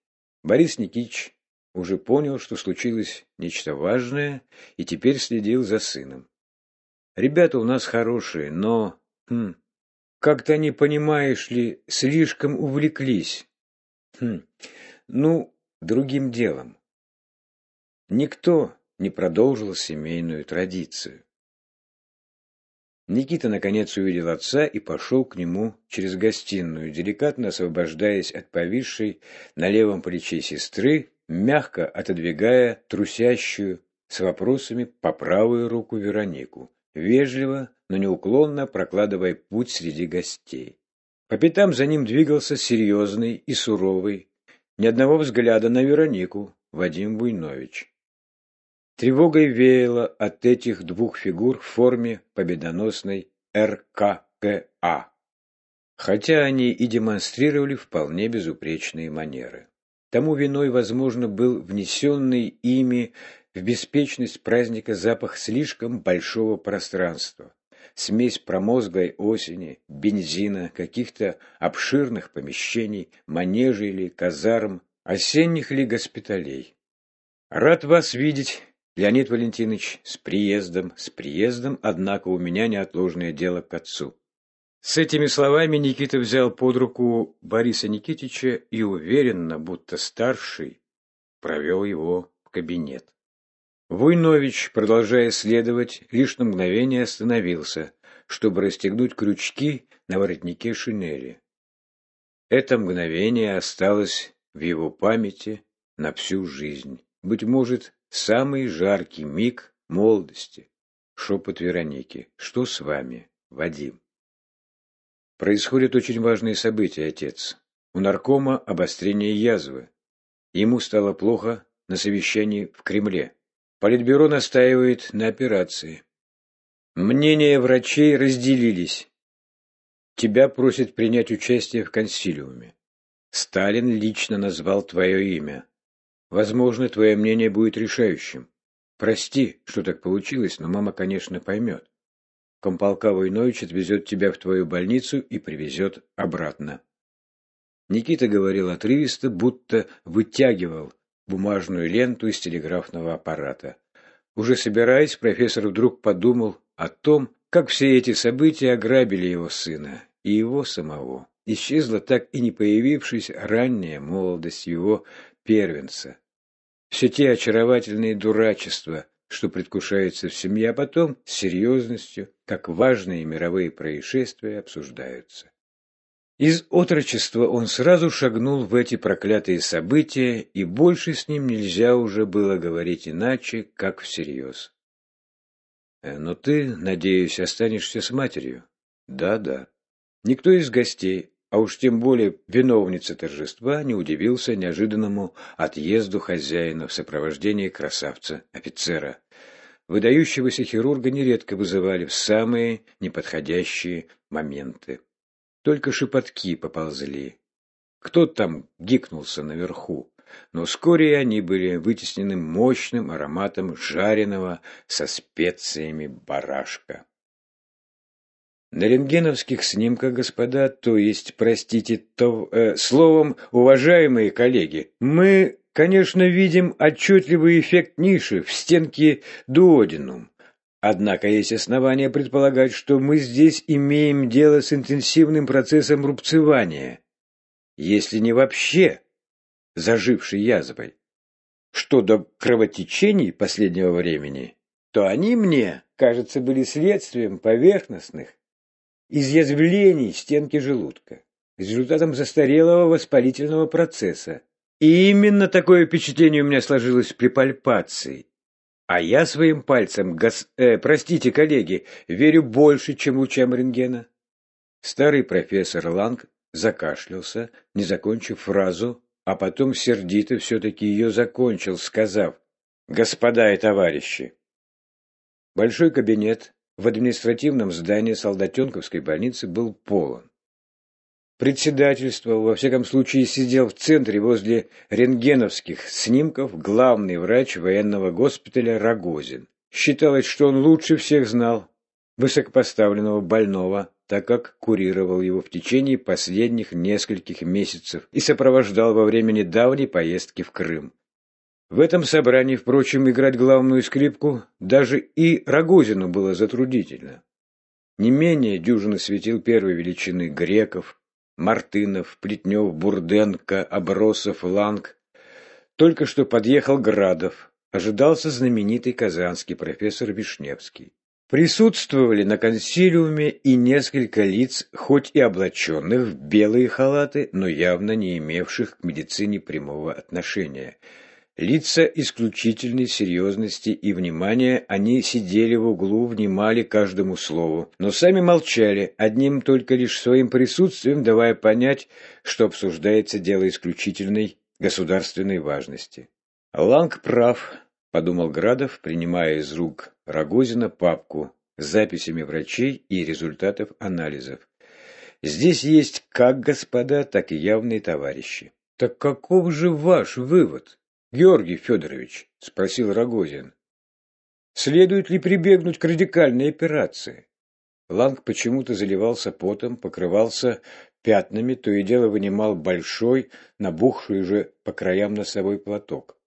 Борис Никитич уже понял, что случилось нечто важное, и теперь следил за сыном. Ребята у нас хорошие, но... Хм, как-то они, понимаешь ли, слишком увлеклись. Хм, ну, другим делом. Никто не продолжил семейную традицию. Никита наконец увидел отца и пошел к нему через гостиную, деликатно освобождаясь от повисшей на левом плече сестры, мягко отодвигая трусящую с вопросами по правую руку Веронику, вежливо, но неуклонно прокладывая путь среди гостей. По пятам за ним двигался серьезный и суровый, ни одного взгляда на Веронику, Вадим Буйнович. Тревогой веяло от этих двух фигур в форме победоносной РККА, хотя они и демонстрировали вполне безупречные манеры. Тому виной, возможно, был внесенный ими в беспечность праздника запах слишком большого пространства, смесь промозглой осени, бензина, каких-то обширных помещений, манежей или казарм, осенних ли госпиталей. «Рад вас видеть, Леонид Валентинович, с приездом, с приездом, однако у меня неотложное дело к отцу. С этими словами Никита взял под руку Бориса Никитича и уверенно, будто старший, провел его в кабинет. Войнович, продолжая следовать, лишь на мгновение остановился, чтобы расстегнуть крючки на воротнике шинели. Это мгновение осталось в его памяти на всю жизнь. Быть может, Самый жаркий миг молодости. Шепот Вероники. Что с вами, Вадим? Происходят очень важные события, отец. У наркома обострение язвы. Ему стало плохо на совещании в Кремле. Политбюро настаивает на операции. Мнения врачей разделились. Тебя просят принять участие в консилиуме. Сталин лично назвал твое имя. Возможно, твое мнение будет решающим. Прости, что так получилось, но мама, конечно, поймет. Комполка Войнович отвезет тебя в твою больницу и привезет обратно. Никита говорил отрывисто, будто вытягивал бумажную ленту из телеграфного аппарата. Уже собираясь, профессор вдруг подумал о том, как все эти события ограбили его сына и его самого. Исчезла так и не появившись ранняя молодость его первенца. Все те очаровательные дурачества, что предвкушаются в семье, а потом с серьезностью, как важные мировые происшествия, обсуждаются. Из отрочества он сразу шагнул в эти проклятые события, и больше с ним нельзя уже было говорить иначе, как всерьез. «Э, «Но ты, надеюсь, останешься с матерью?» «Да, да». Никто из гостей, а уж тем более виновница торжества не удивился неожиданному отъезду хозяина в сопровождении красавца-офицера. Выдающегося хирурга нередко вызывали в самые неподходящие моменты. Только шепотки поползли. Кто там гикнулся наверху? Но вскоре они были вытеснены мощным ароматом жареного со специями барашка. На рентгеновских снимках, господа, то есть, простите, то, э, словом, уважаемые коллеги, мы, конечно, видим отчетливый эффект ниши в стенке дуодинум. Однако есть основания предполагать, что мы здесь имеем дело с интенсивным процессом рубцевания, если не вообще зажившей язвой. Что до кровотечений последнего времени, то они мне, кажется, были следствием поверхностных, изъязвлений стенки желудка, результатом застарелого воспалительного процесса. И именно такое впечатление у меня сложилось при пальпации. А я своим пальцем, гос... э, простите, коллеги, верю больше, чем лучам рентгена. Старый профессор Ланг закашлялся, не закончив фразу, а потом сердито все-таки ее закончил, сказав «Господа и товарищи!». Большой кабинет в административном здании Солдатенковской больницы был полон. Председательствовал, во всяком случае сидел в центре возле рентгеновских снимков главный врач военного госпиталя Рогозин. Считалось, что он лучше всех знал высокопоставленного больного, так как курировал его в течение последних нескольких месяцев и сопровождал во время недавней поездки в Крым. В этом собрании, впрочем, играть главную скрипку даже и Рогозину было затруднительно. Не менее дюжины светил первой величины греков, Мартынов, Плетнев, Бурденко, Обросов, Ланг. Только что подъехал Градов. Ожидался знаменитый казанский профессор Вишневский. Присутствовали на консилиуме и несколько лиц, хоть и облаченных в белые халаты, но явно не имевших к медицине прямого отношения. Лица исключительной серьезности и внимания, они сидели в углу, внимали каждому слову, но сами молчали, одним только лишь своим присутствием давая понять, что обсуждается дело исключительной государственной важности. Ланг прав, — подумал Градов, принимая из рук Рогозина папку с записями врачей и результатов анализов. «Здесь есть как господа, так и явные товарищи». «Так каков же ваш вывод, Георгий Федорович?» — спросил Рогозин. «Следует ли прибегнуть к радикальной операции?» Ланг почему-то заливался потом, покрывался пятнами, то и дело вынимал большой, набухший уже по краям носовой платок.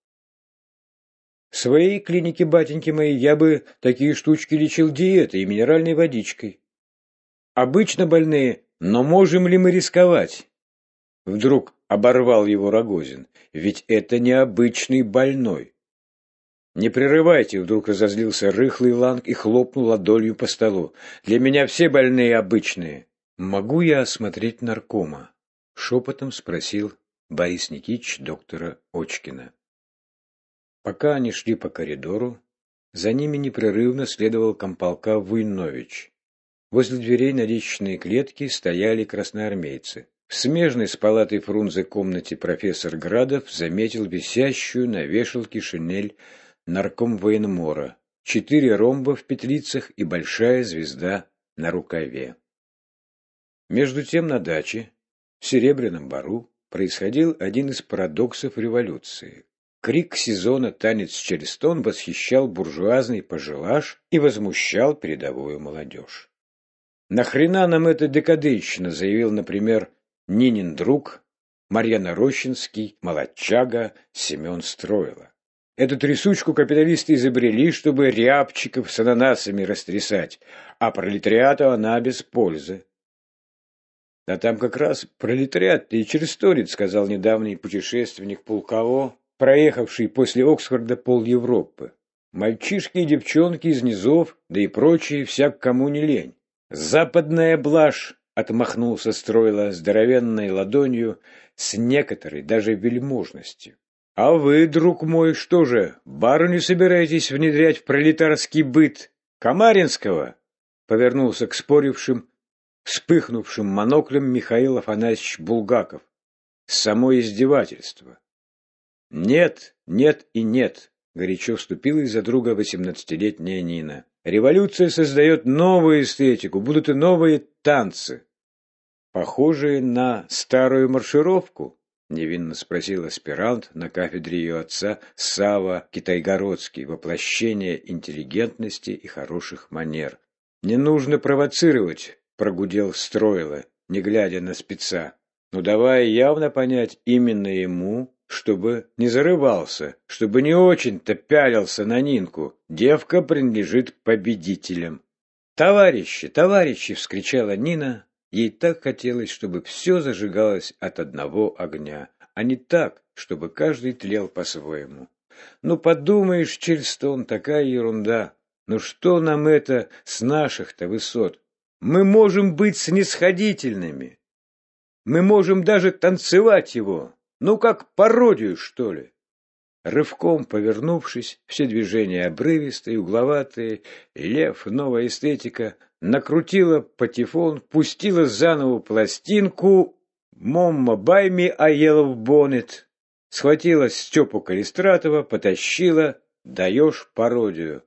В своей клинике, батеньки мои, я бы такие штучки лечил диетой и минеральной водичкой. Обычно больные, но можем ли мы рисковать? Вдруг оборвал его Рогозин. Ведь это не обычный больной. «Не прерывайте!» — вдруг разозлился рыхлый ланг и хлопнул ладонью по столу. «Для меня все больные обычные!» «Могу я осмотреть наркома?» — шепотом спросил Борис Никитич доктора Очкина. Пока они шли по коридору, за ними непрерывно следовал комполка Вуйнович. Возле дверей на личные клетки стояли красноармейцы. В смежной с палатой Фрунзе комнате профессор Градов заметил висящую на вешалке шинель нарком военмора, четыре ромба в петлицах и большая звезда на рукаве. Между тем на даче, в Серебряном Бару, происходил один из парадоксов революции. Крик сезона «Танец через тон» восхищал буржуазный пожелаж и возмущал передовую молодежь. «Нахрена нам эта декаденщина?» заявил, например, Нинин друг, Марьяна Рощинский, Молодчага, Семен Строила. Эту трясучку капиталисты изобрели, чтобы рябчиков с ананасами растрясать, а пролетариату она без пользы. А там как раз пролетариат и чересторит, сказал недавний путешественник Пулково, проехавший после Оксфорда пол Европы. Мальчишки и девчонки из низов, да и прочие, всяк кому не лень. Западная блажь, отмахнулся строила здоровенной ладонью с некоторой даже вельможностью. А вы, друг мой, что же, барыню собираетесь внедрять в пролетарский быт Камаринского? Повернулся к спорившим, вспыхнувшим моноклем Михаил Афанасьевич Булгаков. Само издевательство. «Нет, нет и нет», — горячо вступила из-за друга восемнадцатилетняя Нина. «Революция создает новую эстетику, будут и новые танцы». «Похожие на старую маршировку?» — невинно спросил аспирант на кафедре ее отца Сава Китайгородский, воплощение интеллигентности и хороших манер. «Не нужно провоцировать», — прогудел Стройло, не глядя на спеца, но давая явно понять именно ему, чтобы не зарывался, чтобы не очень-то пялился на Нинку. Девка принадлежит победителям. «Товарищи, товарищи!» — вскричала Нина. Ей так хотелось, чтобы все зажигалось от одного огня, а не так, чтобы каждый тлел по-своему. «Ну, подумаешь, Чельстон, такая ерунда! Ну что нам это с наших-то высот? Мы можем быть снисходительными! Мы можем даже танцевать его!» Ну, как пародию, что ли? Рывком повернувшись, все движения обрывистые, угловатые, лев, новая эстетика, накрутила патефон, пустила заново пластинку «Момма байми аелов бонет», схватила Степу Калистратова, потащила «Даешь пародию».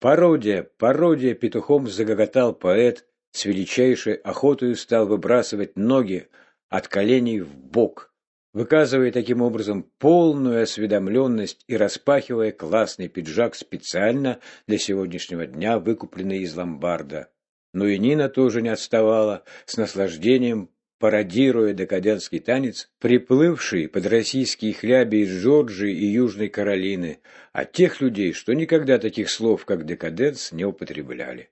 Пародия, пародия, петухом загоготал поэт, с величайшей охотой стал выбрасывать ноги от коленей в бок выказывая таким образом полную осведомленность и распахивая классный пиджак специально для сегодняшнего дня, выкупленный из ломбарда. Но и Нина тоже не отставала, с наслаждением пародируя декадентский танец, приплывший под российские хляби из Джорджии и Южной Каролины, от тех людей, что никогда таких слов, как декаденс, не употребляли.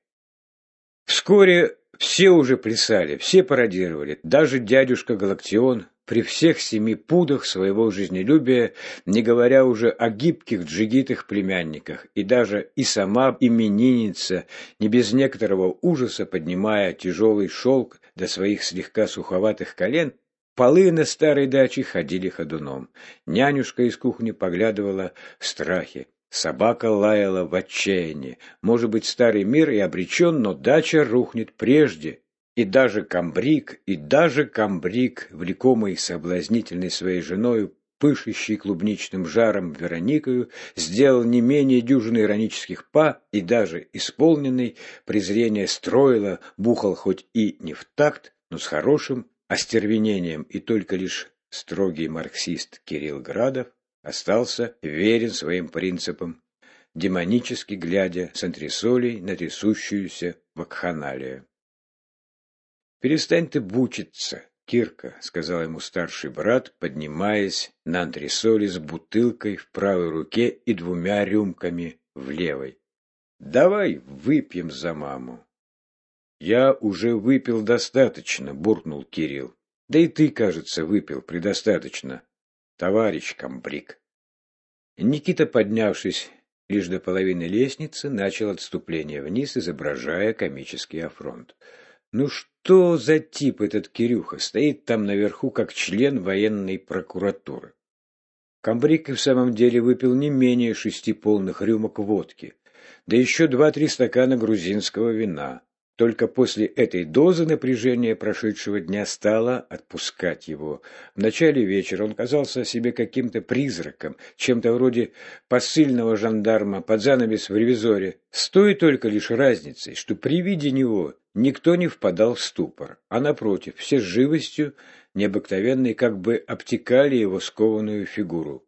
Вскоре все уже плясали, все пародировали, даже дядюшка Галактион, при всех семи пудах своего жизнелюбия, не говоря уже о гибких джигитых племянниках, и даже и сама именинница, не без некоторого ужаса поднимая тяжелый шелк до своих слегка суховатых колен, полы на старой даче ходили ходуном. Нянюшка из кухни поглядывала в страхе. Собака лаяла в отчаянии. Может быть, старый мир и обречен, но дача рухнет прежде, и даже комбриг, и даже комбриг, влекомый соблазнительной своей женою, пышущий клубничным жаром Вероникою, сделал не менее дюжины иронических па и даже исполненный презрение строила, бухал хоть и не в такт, но с хорошим остервенением, и только лишь строгий марксист Кирилл Градов остался верен своим принципам, демонически глядя с антресолей на трясущуюся вакханалию. «Перестань ты бучиться, Кирка», — сказал ему старший брат, поднимаясь на антресоли с бутылкой в правой руке и двумя рюмками в левой. «Давай выпьем за маму». «Я уже выпил достаточно», — буркнул Кирилл. «Да и ты, кажется, выпил предостаточно, товарищ комбриг». Никита, поднявшись лишь до половины лестницы, начал отступление вниз, изображая комический афронт. Ну что за тип этот Кирюха? Стоит там наверху как член военной прокуратуры. Камбрик и в самом деле выпил не менее шести полных рюмок водки, да еще два-три стакана грузинского вина. Только после этой дозы напряжения прошедшего дня стало отпускать его. В начале вечера он казался себе каким-то призраком, чем-то вроде посыльного жандарма под занавес в ревизоре, с той только лишь разницей, что при виде него никто не впадал в ступор, а напротив, все с живостью необыкновенной как бы обтекали его скованную фигуру.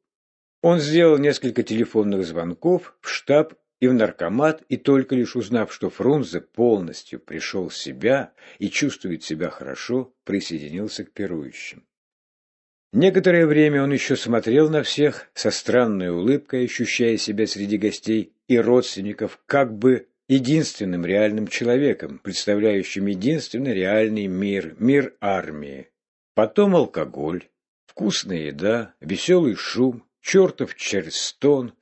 Он сделал несколько телефонных звонков в штаб и в наркомат, и только лишь узнав, что Фрунзе полностью пришел в себя и чувствует себя хорошо, присоединился к пирующим. Некоторое время он еще смотрел на всех со странной улыбкой, ощущая себя среди гостей и родственников как бы единственным реальным человеком, представляющим единственный реальный мир, мир армии. Потом алкоголь, вкусная еда, веселый шум, чертов черстон,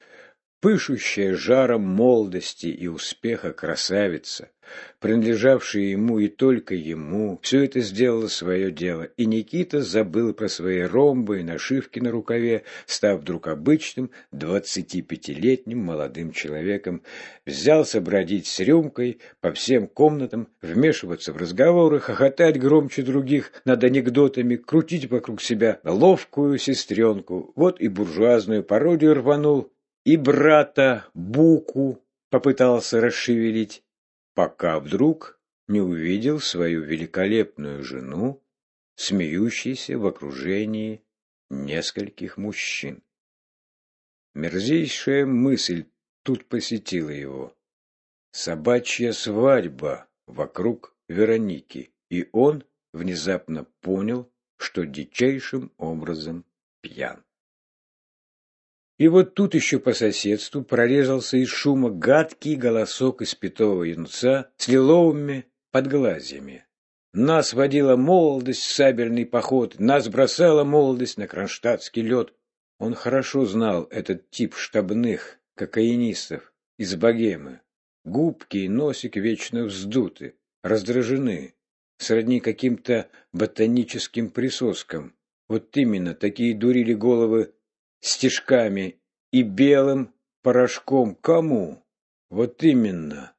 пышущая жаром молодости и успеха красавица, принадлежавшая ему и только ему, все это сделало свое дело, и Никита забыл про свои ромбы и нашивки на рукаве, став вдруг обычным двадцатипятилетним молодым человеком, взялся бродить с рюмкой по всем комнатам, вмешиваться в разговоры, хохотать громче других над анекдотами, крутить вокруг себя ловкую сестренку, вот и буржуазную пародию рванул, и брата Буку попытался расшевелить, пока вдруг не увидел свою великолепную жену, смеющейся в окружении нескольких мужчин. Мерзейшая мысль тут посетила его. Собачья свадьба вокруг Вероники, и он внезапно понял, что дичайшим образом пьян. И вот тут еще по соседству прорезался из шума гадкий голосок испятого юнца с лиловыми подглазьями. Нас водила молодость в сабельный поход, нас бросала молодость на кронштадтский лед. Он хорошо знал этот тип штабных кокаинистов из богемы. Губки и носик вечно вздуты, раздражены, сродни каким-то ботаническим присоскам. Вот именно такие дурили головы стишками и белым порошком кому? Вот именно,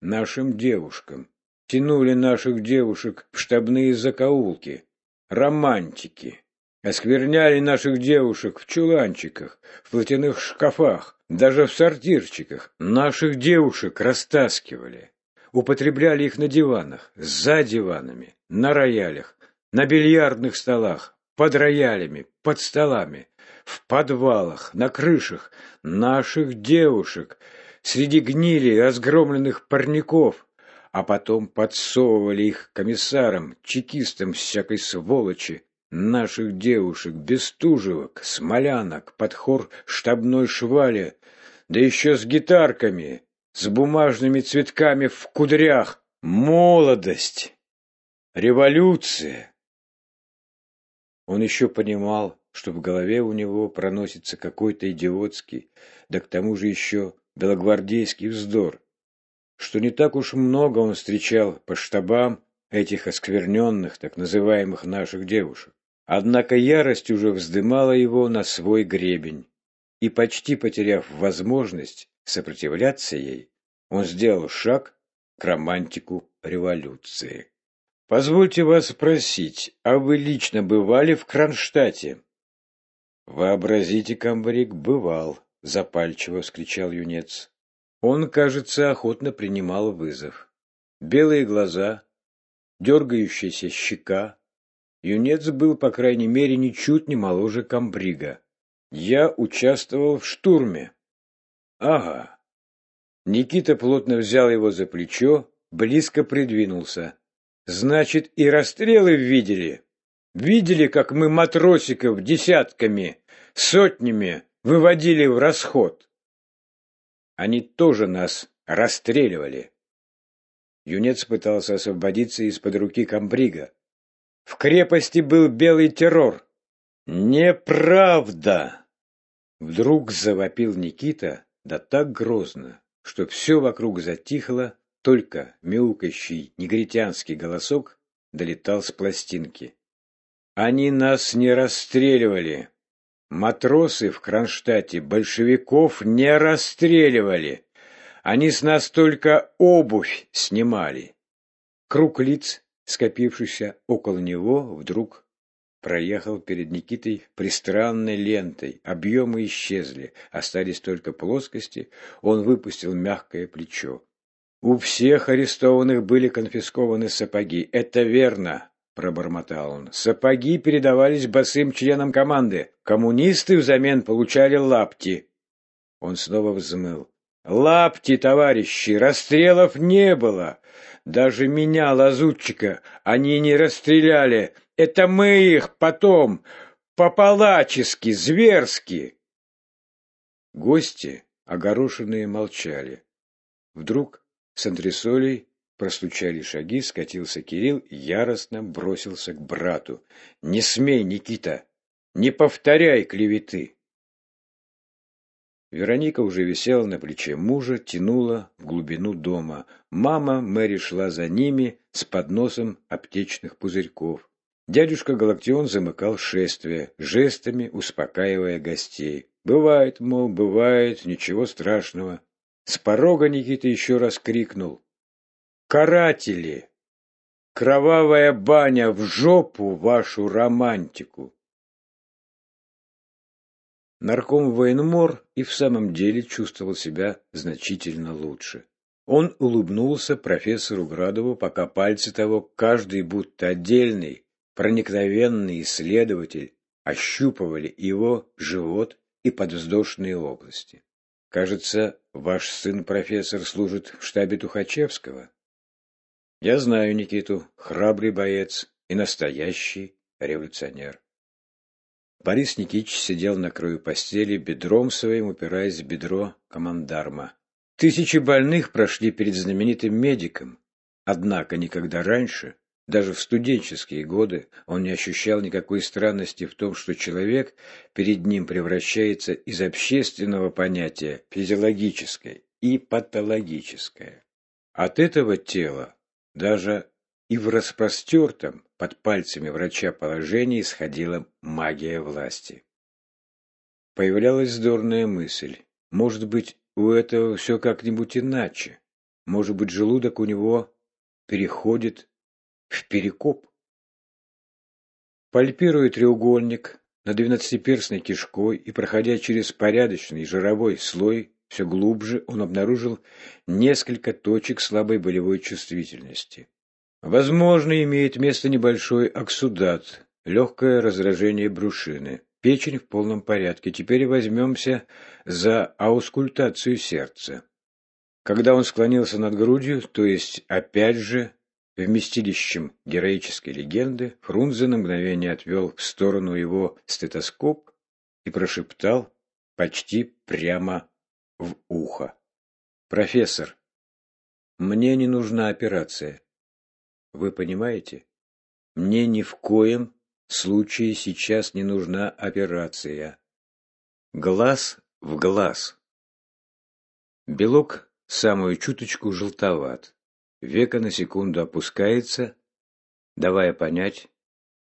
нашим девушкам. Тянули наших девушек в штабные закоулки, романтики. Оскверняли наших девушек в чуланчиках, в платяных шкафах, даже в сортирчиках. Наших девушек растаскивали. Употребляли их на диванах, за диванами, на роялях, на бильярдных столах, под роялями, под столами, в подвалах, на крышах. Наших девушек среди гнили разгромленных парников, а потом подсовывали их комиссарам, чекистам всякой сволочи, наших девушек, бестужевок, смолянок, под хор штабной швали, да еще с гитарками, с бумажными цветками в кудрях. Молодость! Революция! Он еще понимал, что в голове у него проносится какой-то идиотский, да к тому же еще белогвардейский вздор, что не так уж много он встречал по штабам этих оскверненных, так называемых наших девушек. Однако ярость уже вздымала его на свой гребень, и почти потеряв возможность сопротивляться ей, он сделал шаг к романтику революции. «Позвольте вас спросить, а вы лично бывали в Кронштадте?» «Вообразите, комбриг, бывал», — запальчиво вскричал юнец. Он, кажется, охотно принимал вызов. Белые глаза, дергающаяся щека, Юнец был, по крайней мере, ничуть не моложе комбрига. Я участвовал в штурме. Ага. Никита плотно взял его за плечо, близко придвинулся. Значит, и расстрелы видели? Видели, как мы матросиков десятками, сотнями выводили в расход? Они тоже нас расстреливали. Юнец пытался освободиться из-под руки комбрига. В крепости был белый террор. Неправда! Вдруг завопил Никита, да так грозно, что все вокруг затихло, только мяукающий негритянский голосок долетал с пластинки. Они нас не расстреливали. Матросы в Кронштадте большевиков не расстреливали. Они с нас только обувь снимали. Круг лиц скопившийся около него, вдруг проехал перед Никитой пристранной лентой. Объемы исчезли, остались только плоскости. Он выпустил мягкое плечо. «У всех арестованных были конфискованы сапоги. Это верно», — пробормотал он. «Сапоги передавались босым членам команды. Коммунисты взамен получали лапти». Он снова взмыл. «Лапти, товарищи! Расстрелов не было! Даже меня, лазутчика, они не расстреляли. Это мы их потом, по-палачески, зверски. Гости, огорошенные, молчали. Вдруг с антресолей простучали шаги, скатился Кирилл яростно бросился к брату. «Не смей, Никита! Не повторяй клеветы!» Вероника уже висела на плече мужа, тянула в глубину дома. Мама Мэри шла за ними с подносом аптечных пузырьков. Дядюшка Галактион замыкал шествие, жестами успокаивая гостей. «Бывает, мол, бывает, ничего страшного». С порога Никита еще раз крикнул. «Каратели! Кровавая баня в жопу вашу романтику!» Нарком военмор и в самом деле чувствовал себя значительно лучше. Он улыбнулся профессору Градову, пока пальцы того, каждый будто отдельный, проникновенный исследователь, ощупывали его живот и подвздошные области. Кажется, ваш сын профессор служит в штабе Тухачевского. Я знаю Никиту, храбрый боец и настоящий революционер. Борис Никитич сидел на краю постели, бедром своим упираясь в бедро командарма. Тысячи больных прошли перед знаменитым медиком. Однако никогда раньше, даже в студенческие годы, он не ощущал никакой странности в том, что человек перед ним превращается из общественного понятия физиологическое и патологическое. От этого тела даже и в распростертом под пальцами врача положении исходила магия власти. появлялась здорная мысль. Может быть, у этого все как-нибудь иначе. Может быть, желудок у него переходит в перекоп. Пальпируя треугольник над двенадцатиперстной кишкой и проходя через порядочный жировой слой, все глубже он обнаружил несколько точек слабой болевой чувствительности. Возможно, имеет место небольшой оксудат, легкое раздражение брюшины. Печень в полном порядке. Теперь возьмемся за аускультацию сердца. Когда он склонился над грудью, то есть, опять же, вместилищем героической легенды, Фрунзе на мгновение отвел в сторону его стетоскоп и прошептал почти прямо в ухо. «Профессор, мне не нужна операция. Вы понимаете? Мне ни в коем случае сейчас не нужна операция. Глаз в глаз. Белок самую чуточку желтоват. Века на секунду опускается, давая понять,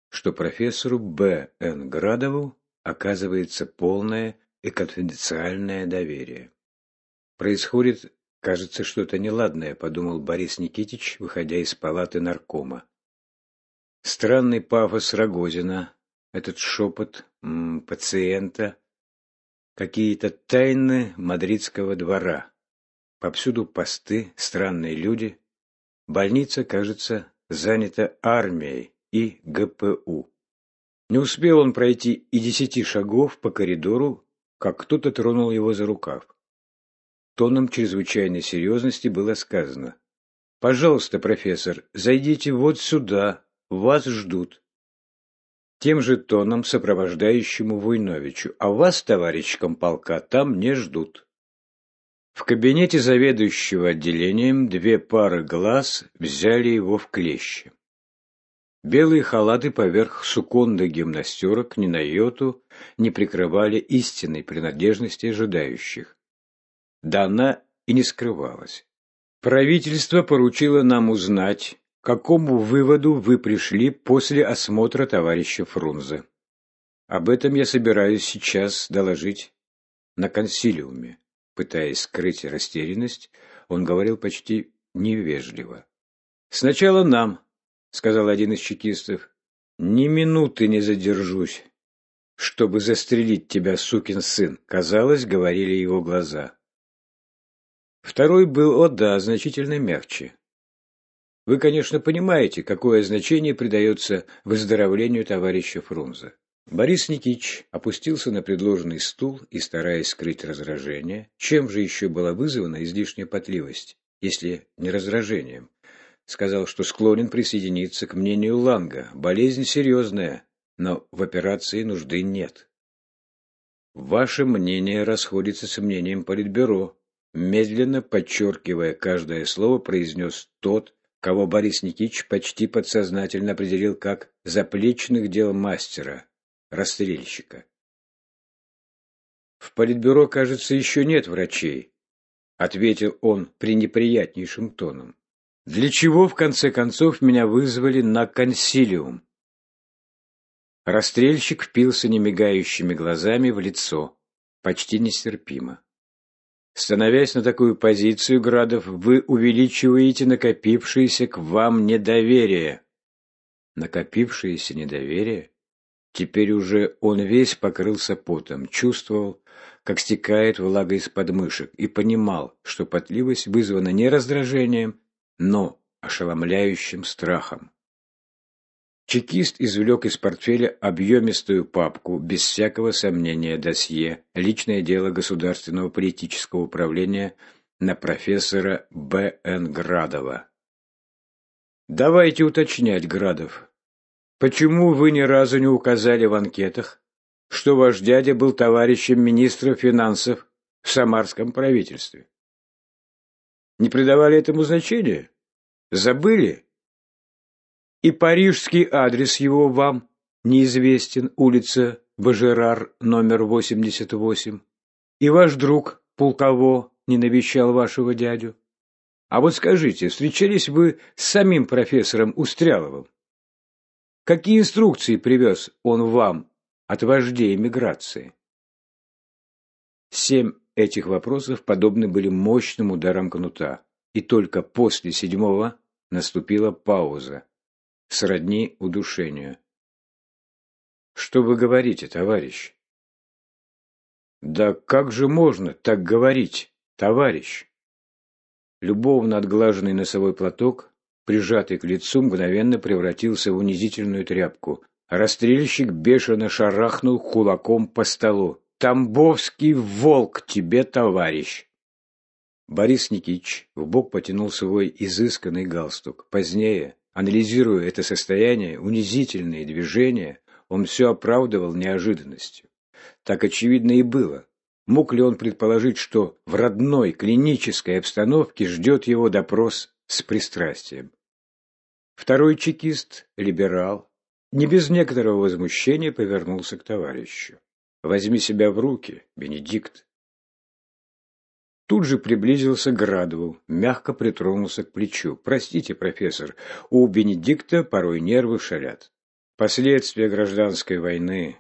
что профессору Б. Н. Градову оказывается полное и конфиденциальное доверие. Происходит, кажется, что-то неладное, подумал Борис Никитич, выходя из палаты наркома. Странный пафос Рогозина, этот шепот м, пациента, какие-то тайны мадридского двора. Повсюду посты, странные люди, Больница, кажется, занята армией и ГПУ. Не успел он пройти и десяти шагов по коридору, как кто-то тронул его за рукав. Тоном чрезвычайной серьезности было сказано. «Пожалуйста, профессор, зайдите вот сюда, вас ждут». Тем же тоном сопровождающему Войновичу. «А вас, товарищ комполка, там не ждут». В кабинете заведующего отделением две пары глаз взяли его в клещи. Белые халаты поверх суконда гимнастерок ни на йоту не прикрывали истинной принадлежности ожидающих. Да она и не скрывалась. Правительство поручило нам узнать, к какому выводу вы пришли после осмотра товарища Фрунзе. Об этом я собираюсь сейчас доложить на консилиуме. Пытаясь скрыть растерянность, он говорил почти невежливо. «Сначала нам», — сказал один из чекистов. «Ни минуты не задержусь, чтобы застрелить тебя, сукин сын», — казалось, говорили его глаза. Второй был, о да, значительно мягче. Вы, конечно, понимаете, какое значение придается выздоровлению товарища Фрунзе. Борис Никитич опустился на предложенный стул и, стараясь скрыть раздражение, чем же еще была вызвана излишняя потливость, если не раздражением, сказал, что склонен присоединиться к мнению Ланга. Болезнь серьезная, но в операции нужды нет. Ваше мнение расходится с мнением Политбюро, медленно подчеркивая каждое слово, произнес тот, кого Борис Никитич почти подсознательно определил как заплечных дел мастера, расстрельщика. «В политбюро, кажется, еще нет врачей», — ответил он пренеприятнейшим тоном. «Для чего, в конце концов, меня вызвали на консилиум?» Расстрельщик впился немигающими глазами в лицо, почти нестерпимо. Становясь на такую позицию, Градов, вы увеличиваете накопившееся к вам недоверие. Накопившееся недоверие? Теперь уже он весь покрылся потом, чувствовал, как стекает влага из подмышек, и понимал, что потливость вызвана не раздражением, но ошеломляющим страхом. Чекист извлек из портфеля объемистую папку, без всякого сомнения досье, личное дело Государственного политического управления на профессора Б. Н. Градова. «Давайте уточнять, Градов, Почему вы ни разу не указали в анкетах, что ваш дядя был товарищем министра финансов в самарском правительстве? Не придавали этому значения? Забыли? И парижский адрес его вам неизвестен, улица Бажерар, номер 88. И ваш друг Пулково не навещал вашего дядю. А вот скажите, встречались вы с самим профессором Устряловым? Какие инструкции привез он вам от вождей эмиграции? Семь этих вопросов подобны были мощным ударам кнута, и только после седьмого наступила пауза, сродни удушению. «Что вы говорите, товарищ?» «Да как же можно так говорить, товарищ?» Любовно отглаженный носовой платок, прижатый к лицу, мгновенно превратился в унизительную тряпку. Расстрельщик бешено шарахнул кулаком по столу. «Тамбовский волк тебе, товарищ!» Борис Никитич вбок потянул свой изысканный галстук. Позднее, анализируя это состояние, унизительные движения, он все оправдывал неожиданностью. Так очевидно и было. Мог ли он предположить, что в родной клинической обстановке ждет его допрос с пристрастием? Второй чекист, либерал, не без некоторого возмущения повернулся к товарищу. «Возьми себя в руки, Бенедикт». Тут же приблизился Градову, мягко притронулся к плечу. «Простите, профессор, у Бенедикта порой нервы шалят. Последствия гражданской войны,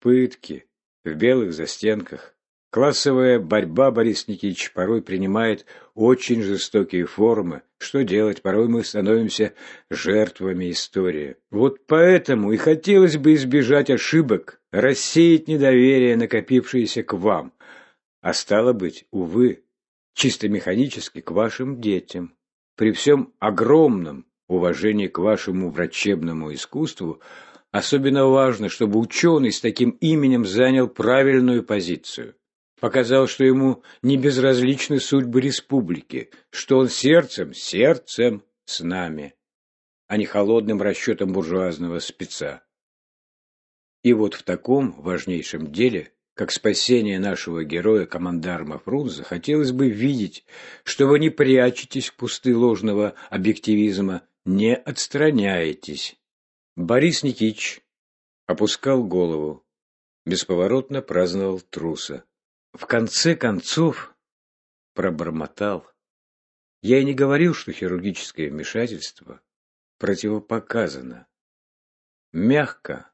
пытки в белых застенках, Классовая борьба, Борис Никитич, порой принимает очень жестокие формы. Что делать? Порой мы становимся жертвами истории. Вот поэтому и хотелось бы избежать ошибок, рассеять недоверие, накопившееся к вам. А стало быть, увы, чисто механически к вашим детям. При всем огромном уважении к вашему врачебному искусству, особенно важно, чтобы ученый с таким именем занял правильную позицию показал, что ему не безразличны судьбы республики, что он сердцем, сердцем с нами, а не холодным расчетом буржуазного спеца. И вот в таком важнейшем деле, как спасение нашего героя, командарма Фрунзе, хотелось бы видеть, что вы не прячетесь в пусты ложного объективизма, не отстраняетесь. Борис Никитич опускал голову, бесповоротно праздновал труса. В конце концов, пробормотал. Я и не говорил, что хирургическое вмешательство противопоказано. Мягко,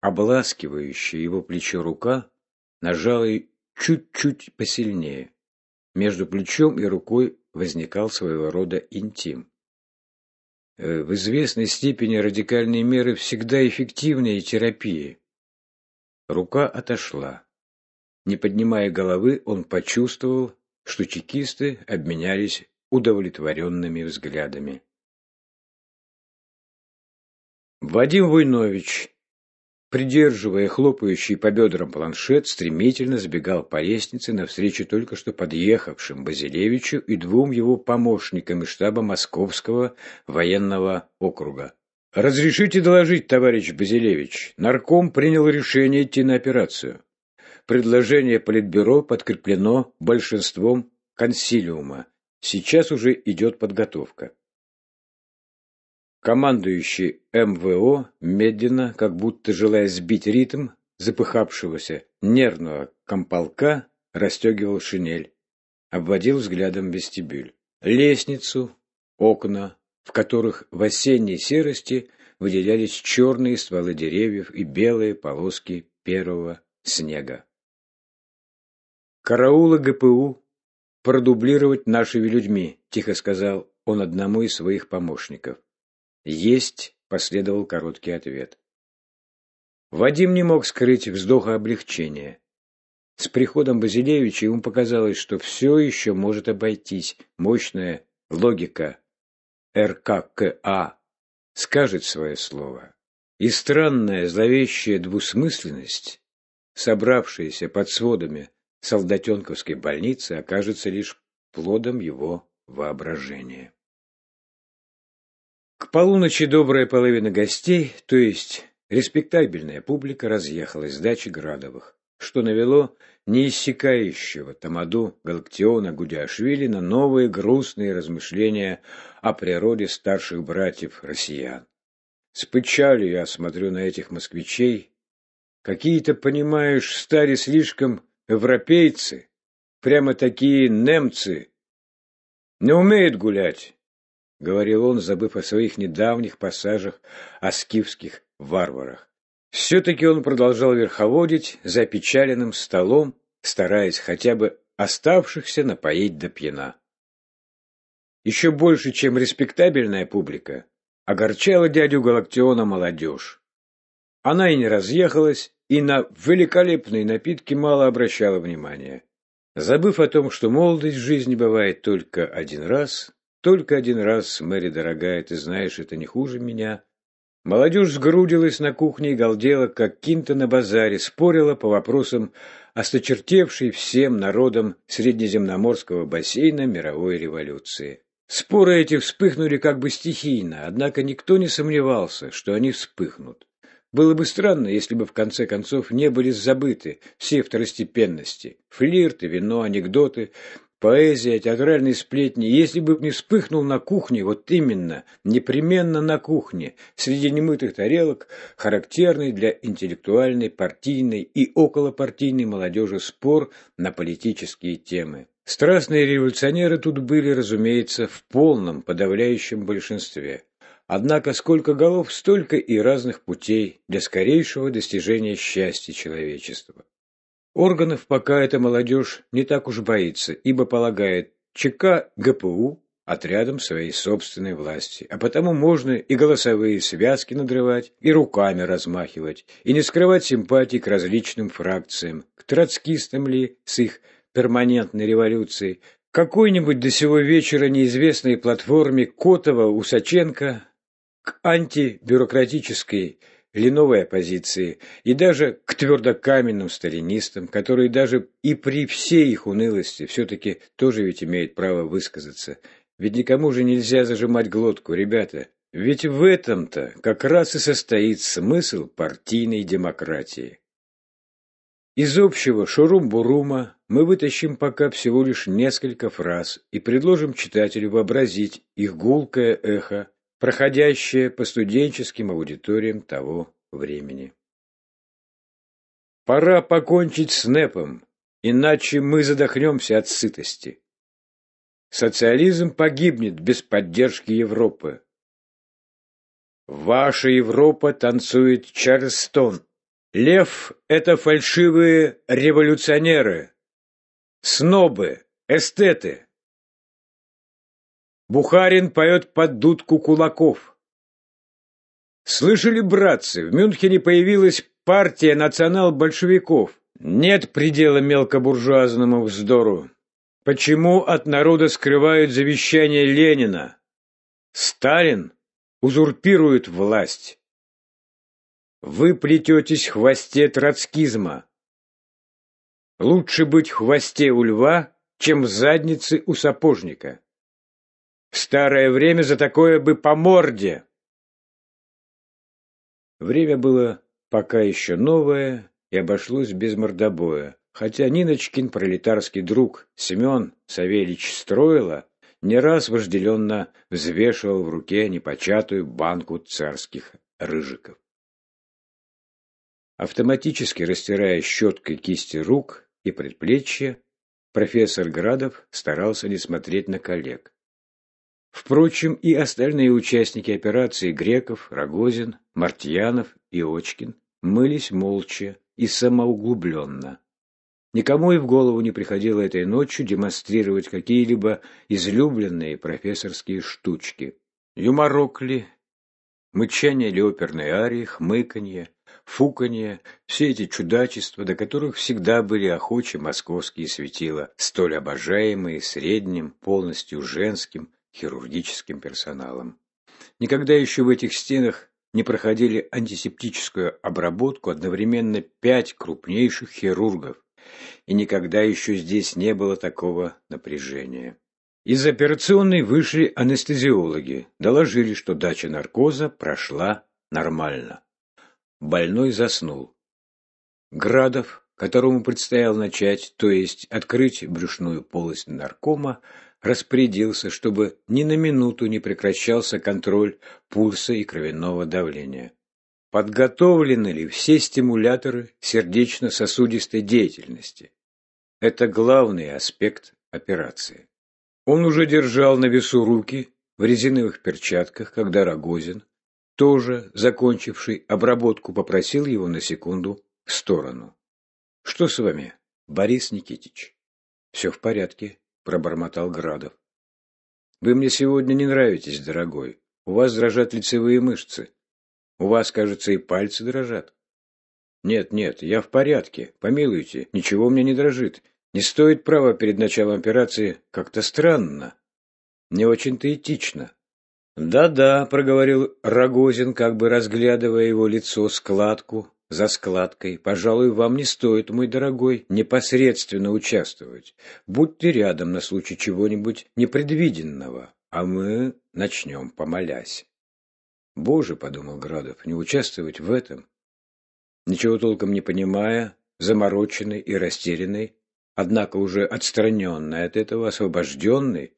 обласкивающая его плечо рука, нажала чуть-чуть посильнее. Между плечом и рукой возникал своего рода интим. Э, в известной степени радикальные меры всегда эффективнее терапии. Рука отошла. Не поднимая головы, он почувствовал, что чекисты обменялись удовлетворенными взглядами. Вадим Войнович, придерживая хлопающий по бедрам планшет, стремительно сбегал по лестнице навстречу только что подъехавшим Базилевичу и двум его помощникам из штаба Московского военного округа. «Разрешите доложить, товарищ Базилевич, нарком принял решение идти на операцию. Предложение Политбюро подкреплено большинством консилиума. Сейчас уже идет подготовка. Командующий МВО медленно, как будто желая сбить ритм запыхавшегося нервного комполка, расстегивал шинель, обводил взглядом вестибюль. Лестницу, окна, в которых в осенней серости выделялись черные стволы деревьев и белые полоски первого снега. «Караулы ГПУ продублировать нашими людьми», – тихо сказал он одному из своих помощников. «Есть», – последовал короткий ответ. Вадим не мог скрыть вздоха облегчения. С приходом Базилевича ему показалось, что все еще может обойтись. Мощная логика РККА скажет свое слово. И странная зловещая двусмысленность, собравшаяся под сводами Солдатенковской больницы окажется лишь плодом его воображения. Полуночи добрая половина гостей, то есть респектабельная публика, разъехалась с дачи Градовых, что навело неиссякающего Тамаду Галактиона Гудяшвили на новые грустные размышления о природе старших братьев россиян. С печалью я смотрю на этих москвичей. Какие-то, понимаешь, стали слишком Европейцы, прямо такие немцы, не умеют гулять, — говорил он, забыв о своих недавних пассажах о скифских варварах. Все-таки он продолжал верховодить за печаленным столом, стараясь хотя бы оставшихся напоить до пьяна. Еще больше, чем респектабельная публика, огорчала дядю Галактиона молодежь. Она и не разъехалась, и на великолепные напитки мало обращала внимания. Забыв о том, что молодость в жизни бывает только один раз, только один раз, Мэри дорогая, ты знаешь, это не хуже меня. Молодежь сгрудилась на кухне и галдела, как кинта на базаре, спорила по вопросам осточертевшей всем народам Среднеземноморского бассейна мировой революции. Споры эти вспыхнули как бы стихийно, однако никто не сомневался, что они вспыхнут. Было бы странно, если бы в конце концов не были забыты все второстепенности – флирты, вино, анекдоты, поэзия, театральные сплетни, если бы не вспыхнул на кухне, вот именно, непременно на кухне, среди немытых тарелок, характерный для интеллектуальной, партийной и околопартийной молодежи спор на политические темы. Страстные революционеры тут были, разумеется, в полном подавляющем большинстве. Однако сколько голов, столько и разных путей для скорейшего достижения счастья человечества. Органов пока эта молодежь не так уж боится, ибо полагает ЧК ГПУ отрядом своей собственной власти, а потому можно и голосовые связки надрывать, и руками размахивать, и не скрывать симпатий к различным фракциям, к троцкистам ли с их перманентной революцией, какой-нибудь до сего вечера неизвестной платформе Котова-Усаченко, к антибюрократической или новой оппозиции, и даже к твердокаменным сталинистам, которые даже и при всей их унылости все-таки тоже ведь имеют право высказаться. Ведь никому же нельзя зажимать глотку, ребята. Ведь в этом-то как раз и состоит смысл партийной демократии. Из общего шурум-бурума мы вытащим пока всего лишь несколько фраз и предложим читателю вообразить их гулкое эхо проходящее по студенческим аудиториям того времени. Пора покончить с НЭПом, иначе мы задохнемся от сытости. Социализм погибнет без поддержки Европы. Ваша Европа танцует Чарльстон. Лев – это фальшивые революционеры, снобы, эстеты. Бухарин поет под дудку кулаков. Слышали, братцы, в Мюнхене появилась партия национал-большевиков. Нет предела мелкобуржуазному вздору. Почему от народа скрывают завещание Ленина? Сталин узурпирует власть. Вы плететесь в хвосте троцкизма. Лучше быть в хвосте у льва, чем в заднице у сапожника. Старое время за такое бы по морде. Время было пока еще новое и обошлось без мордобоя, хотя Ниночкин пролетарский друг Семен Савельич Строила не раз вожделенно взвешивал в руке непочатую банку царских рыжиков. Автоматически растирая щеткой кисти рук и предплечья, профессор Градов старался не смотреть на коллег. Впрочем, и остальные участники операции Греков, Рогозин, Мартьянов и Очкин мылись молча и самоуглубленно. Никому и в голову не приходило этой ночью демонстрировать какие-либо излюбленные профессорские штучки. Юморок ли, мычание ли оперной арии, хмыканье, фуканье, все эти чудачества, до которых всегда были охочи московские светила, столь обожаемые средним, полностью женским, хирургическим персоналом. Никогда еще в этих стенах не проходили антисептическую обработку одновременно пять крупнейших хирургов, и никогда еще здесь не было такого напряжения. Из операционной вышли анестезиологи, доложили, что дача наркоза прошла нормально. Больной заснул. Градов, которому предстояло начать, то есть открыть брюшную полость наркома, распорядился, чтобы ни на минуту не прекращался контроль пульса и кровяного давления. Подготовлены ли все стимуляторы сердечно-сосудистой деятельности? Это главный аспект операции. Он уже держал на весу руки в резиновых перчатках, когда Рогозин, тоже закончивший обработку, попросил его на секунду в сторону. «Что с вами? Борис Никитич. Все в порядке, пробормотал Градов. Вы мне сегодня не нравитесь, дорогой. У вас дрожат лицевые мышцы. У вас, кажется, и пальцы дрожат. Нет, нет, я в порядке. Помилуйте, ничего меня не дрожит. Не стоит права перед началом операции. Как-то странно. Не очень-то этично. Да-да, проговорил Рогозин, как бы разглядывая его лицо, складку за складкой. Пожалуй, вам не стоит, мой дорогой, непосредственно участвовать. Будьте рядом на случай чего-нибудь непредвиденного, а мы начнем, помолясь. Боже, подумал Градов, не участвовать в этом. Ничего толком не понимая, замороченный и растерянный, однако уже отстраненный от этого, освобожденный,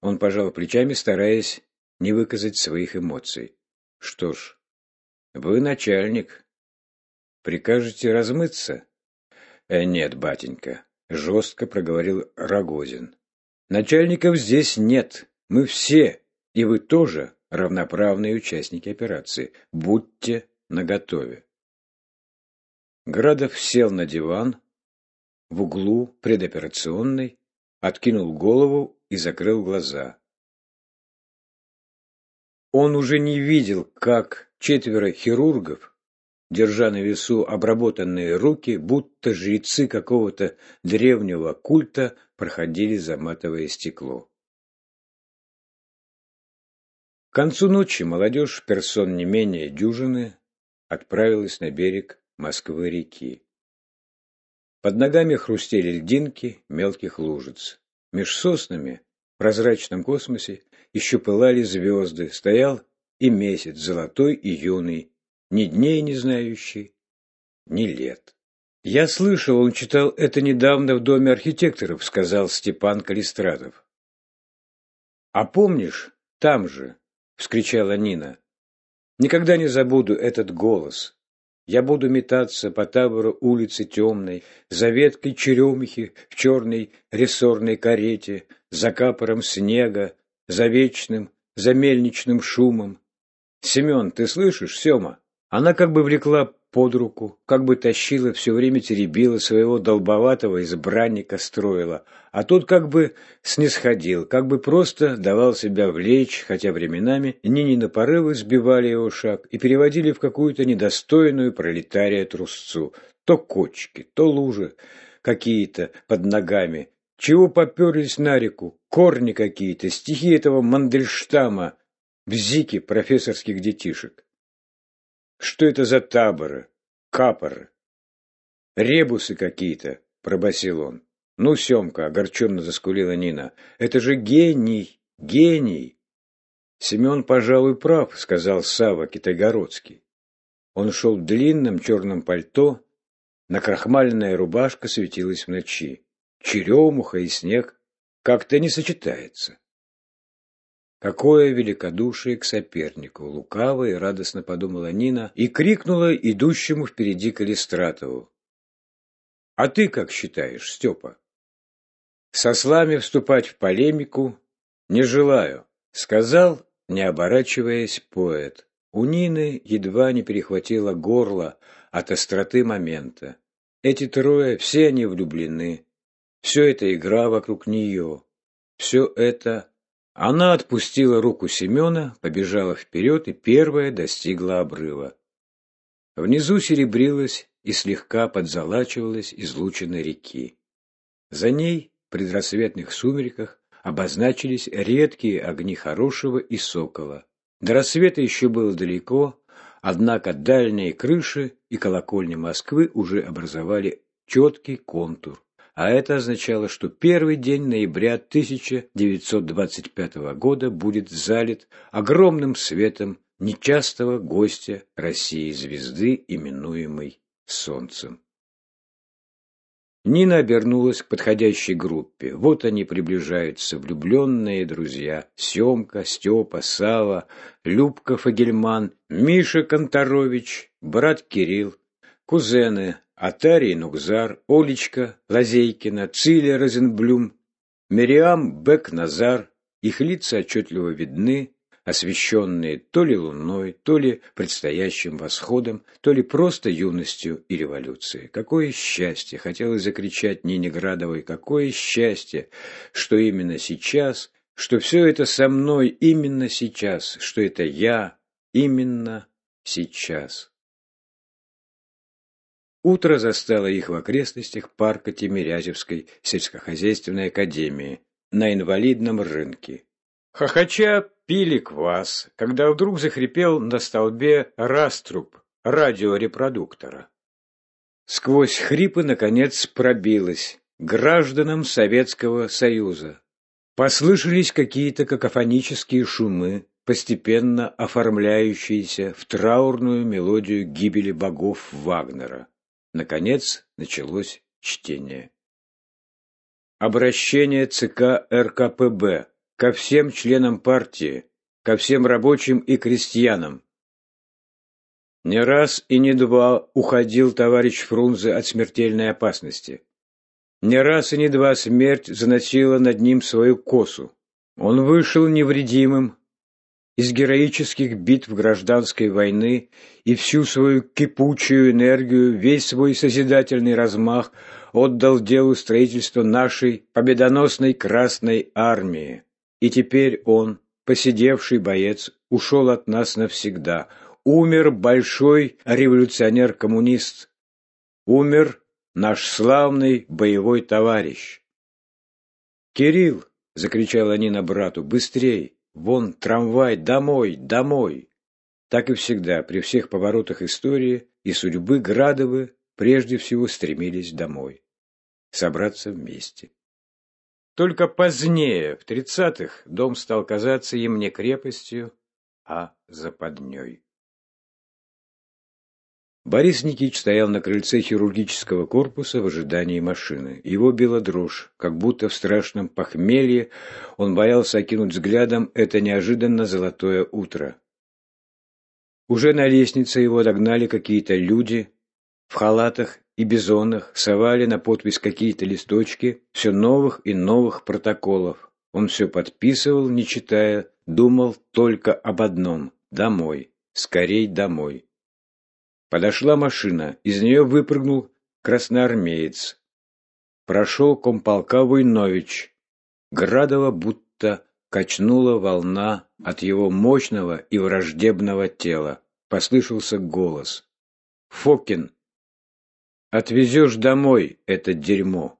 он пожал плечами, стараясь не выказать своих эмоций. Что ж, вы начальник. Прикажете размыться? Э, нет, батенька, жестко проговорил Рогозин. Начальников здесь нет. Мы все, и вы тоже, равноправные участники операции. Будьте наготове. Градов сел на диван в углу предоперационной, откинул голову и закрыл глаза. Он уже не видел, как четверо хирургов, держа на весу обработанные руки, будто жрецы какого-то древнего культа, проходили заматывая стекло. К концу ночи молодежь, персон не менее дюжины, отправилась на берег Москвы-реки. Под ногами хрустели льдинки мелких лужиц. Меж соснами в прозрачном космосе еще пылали звезды, стоял и месяц золотой и юный, ни дней не знающий, ни лет. «Я слышал, он читал это недавно в Доме архитекторов», — сказал Степан Калистратов. «А помнишь, там же, — вскричала Нина. «Никогда не забуду этот голос. Я буду метаться по табору улицы темной, за веткой черемухи в черной рессорной карете, за капором снега, за вечным, за мельничным шумом. Семен, ты слышишь, Сема?» Она как бы влекла под руку, как бы тащила, все время теребила своего долбоватого избранника строила, а тот как бы снисходил, как бы просто давал себя влечь, хотя временами Нинины порывы сбивали его шаг и переводили в какую-то недостойную пролетария трусцу. То кочки, то лужи какие-то под ногами. Чего поперлись на реку? Корни какие-то, стихи этого Мандельштама, бзики профессорских детишек. Что это за таборы? Капоры? Ребусы какие-то, пробасил он. Ну, Семка, огорченно заскулила Нина. Это же гений, гений. Семен, пожалуй, прав, сказал Сава Китайгородский. Он шел в длинном черном пальто, накрахмаленная рубашка светилась в ночи. Черемуха и снег как-то не сочетается. Какое великодушие к сопернику! Лукаво и радостно подумала Нина и крикнула идущему впереди Калистратову. А ты как считаешь, Степа? Со слами вступать в полемику не желаю, сказал, не оборачиваясь, поэт. У Нины едва не перехватило горло от остроты момента. Эти трое, все они влюблены. Все это игра вокруг нее. Все это она отпустила руку Семена, побежала вперед и первая достигла обрыва. Внизу серебрилась и слегка подзалачивалась излучина реки. За ней, в предрассветных сумерках, обозначились редкие огни Хорошего и Сокола. До рассвета еще было далеко, однако дальние крыши и колокольни Москвы уже образовали четкий контур а это означало, что первый день ноября 1925 года будет залит огромным светом нечастого гостя России звезды, именуемой Солнцем. Нина обернулась к подходящей группе. Вот они приближаются, влюбленные друзья. Семка, Степа, Сава, Любка Фагельман, Миша Конторович, брат Кирилл, кузены Атарий Нукзар, Олечка Лазейкина, Циля Розенблюм, Мириам Бек-Назар, их лица отчетливо видны, освещенные то ли луной, то ли предстоящим восходом, то ли просто юностью и революцией. Какое счастье! Хотелось закричать Нине Градовой, какое счастье, что именно сейчас, что все это со мной именно сейчас, что это я именно сейчас. Утро застало их в окрестностях парка Тимирязевской сельскохозяйственной академии на инвалидном рынке. Хохоча пили квас, когда вдруг захрипел на столбе раструб радиорепродуктора. Сквозь хрипы, наконец, пробилось гражданам Советского Союза. Послышались какие-то какофонические шумы, постепенно оформляющиеся в траурную мелодию гибели богов Вагнера. Наконец началось чтение. Обращение ЦК РКПБ ко всем членам партии, ко всем рабочим и крестьянам. Не раз и не два уходил товарищ Фрунзе от смертельной опасности. Не раз и не два смерть заносила над ним свою косу. Он вышел невредимым из героических битв гражданской войны и всю свою кипучую энергию, весь свой созидательный размах отдал делу строительства нашей победоносной Красной Армии. И теперь он, посидевший боец, ушел от нас навсегда. Умер большой революционер-коммунист. Умер наш славный боевой товарищ. «Кирилл!» — закричала Нина брату. «Быстрей! Вон трамвай! Домой! Домой!» Так и всегда, при всех поворотах истории и судьбы Градовы прежде всего стремились домой. Собраться вместе. Только позднее, в тридцатых, дом стал казаться им не крепостью, а западней. Борис Никитич стоял на крыльце хирургического корпуса в ожидании машины. Его била дрожь, как будто в страшном похмелье он боялся окинуть взглядом это неожиданно золотое утро. Уже на лестнице его догнали какие-то люди в халатах и бизонах совали на подпись какие-то листочки все новых и новых протоколов. Он все подписывал, не читая, думал только об одном – домой, скорей домой. Подошла машина, из нее выпрыгнул красноармеец. Прошел комполка Войнович. Градова будто качнула волна от его мощного и враждебного тела. Послышался голос. «Фокин, Отвезешь домой это дерьмо.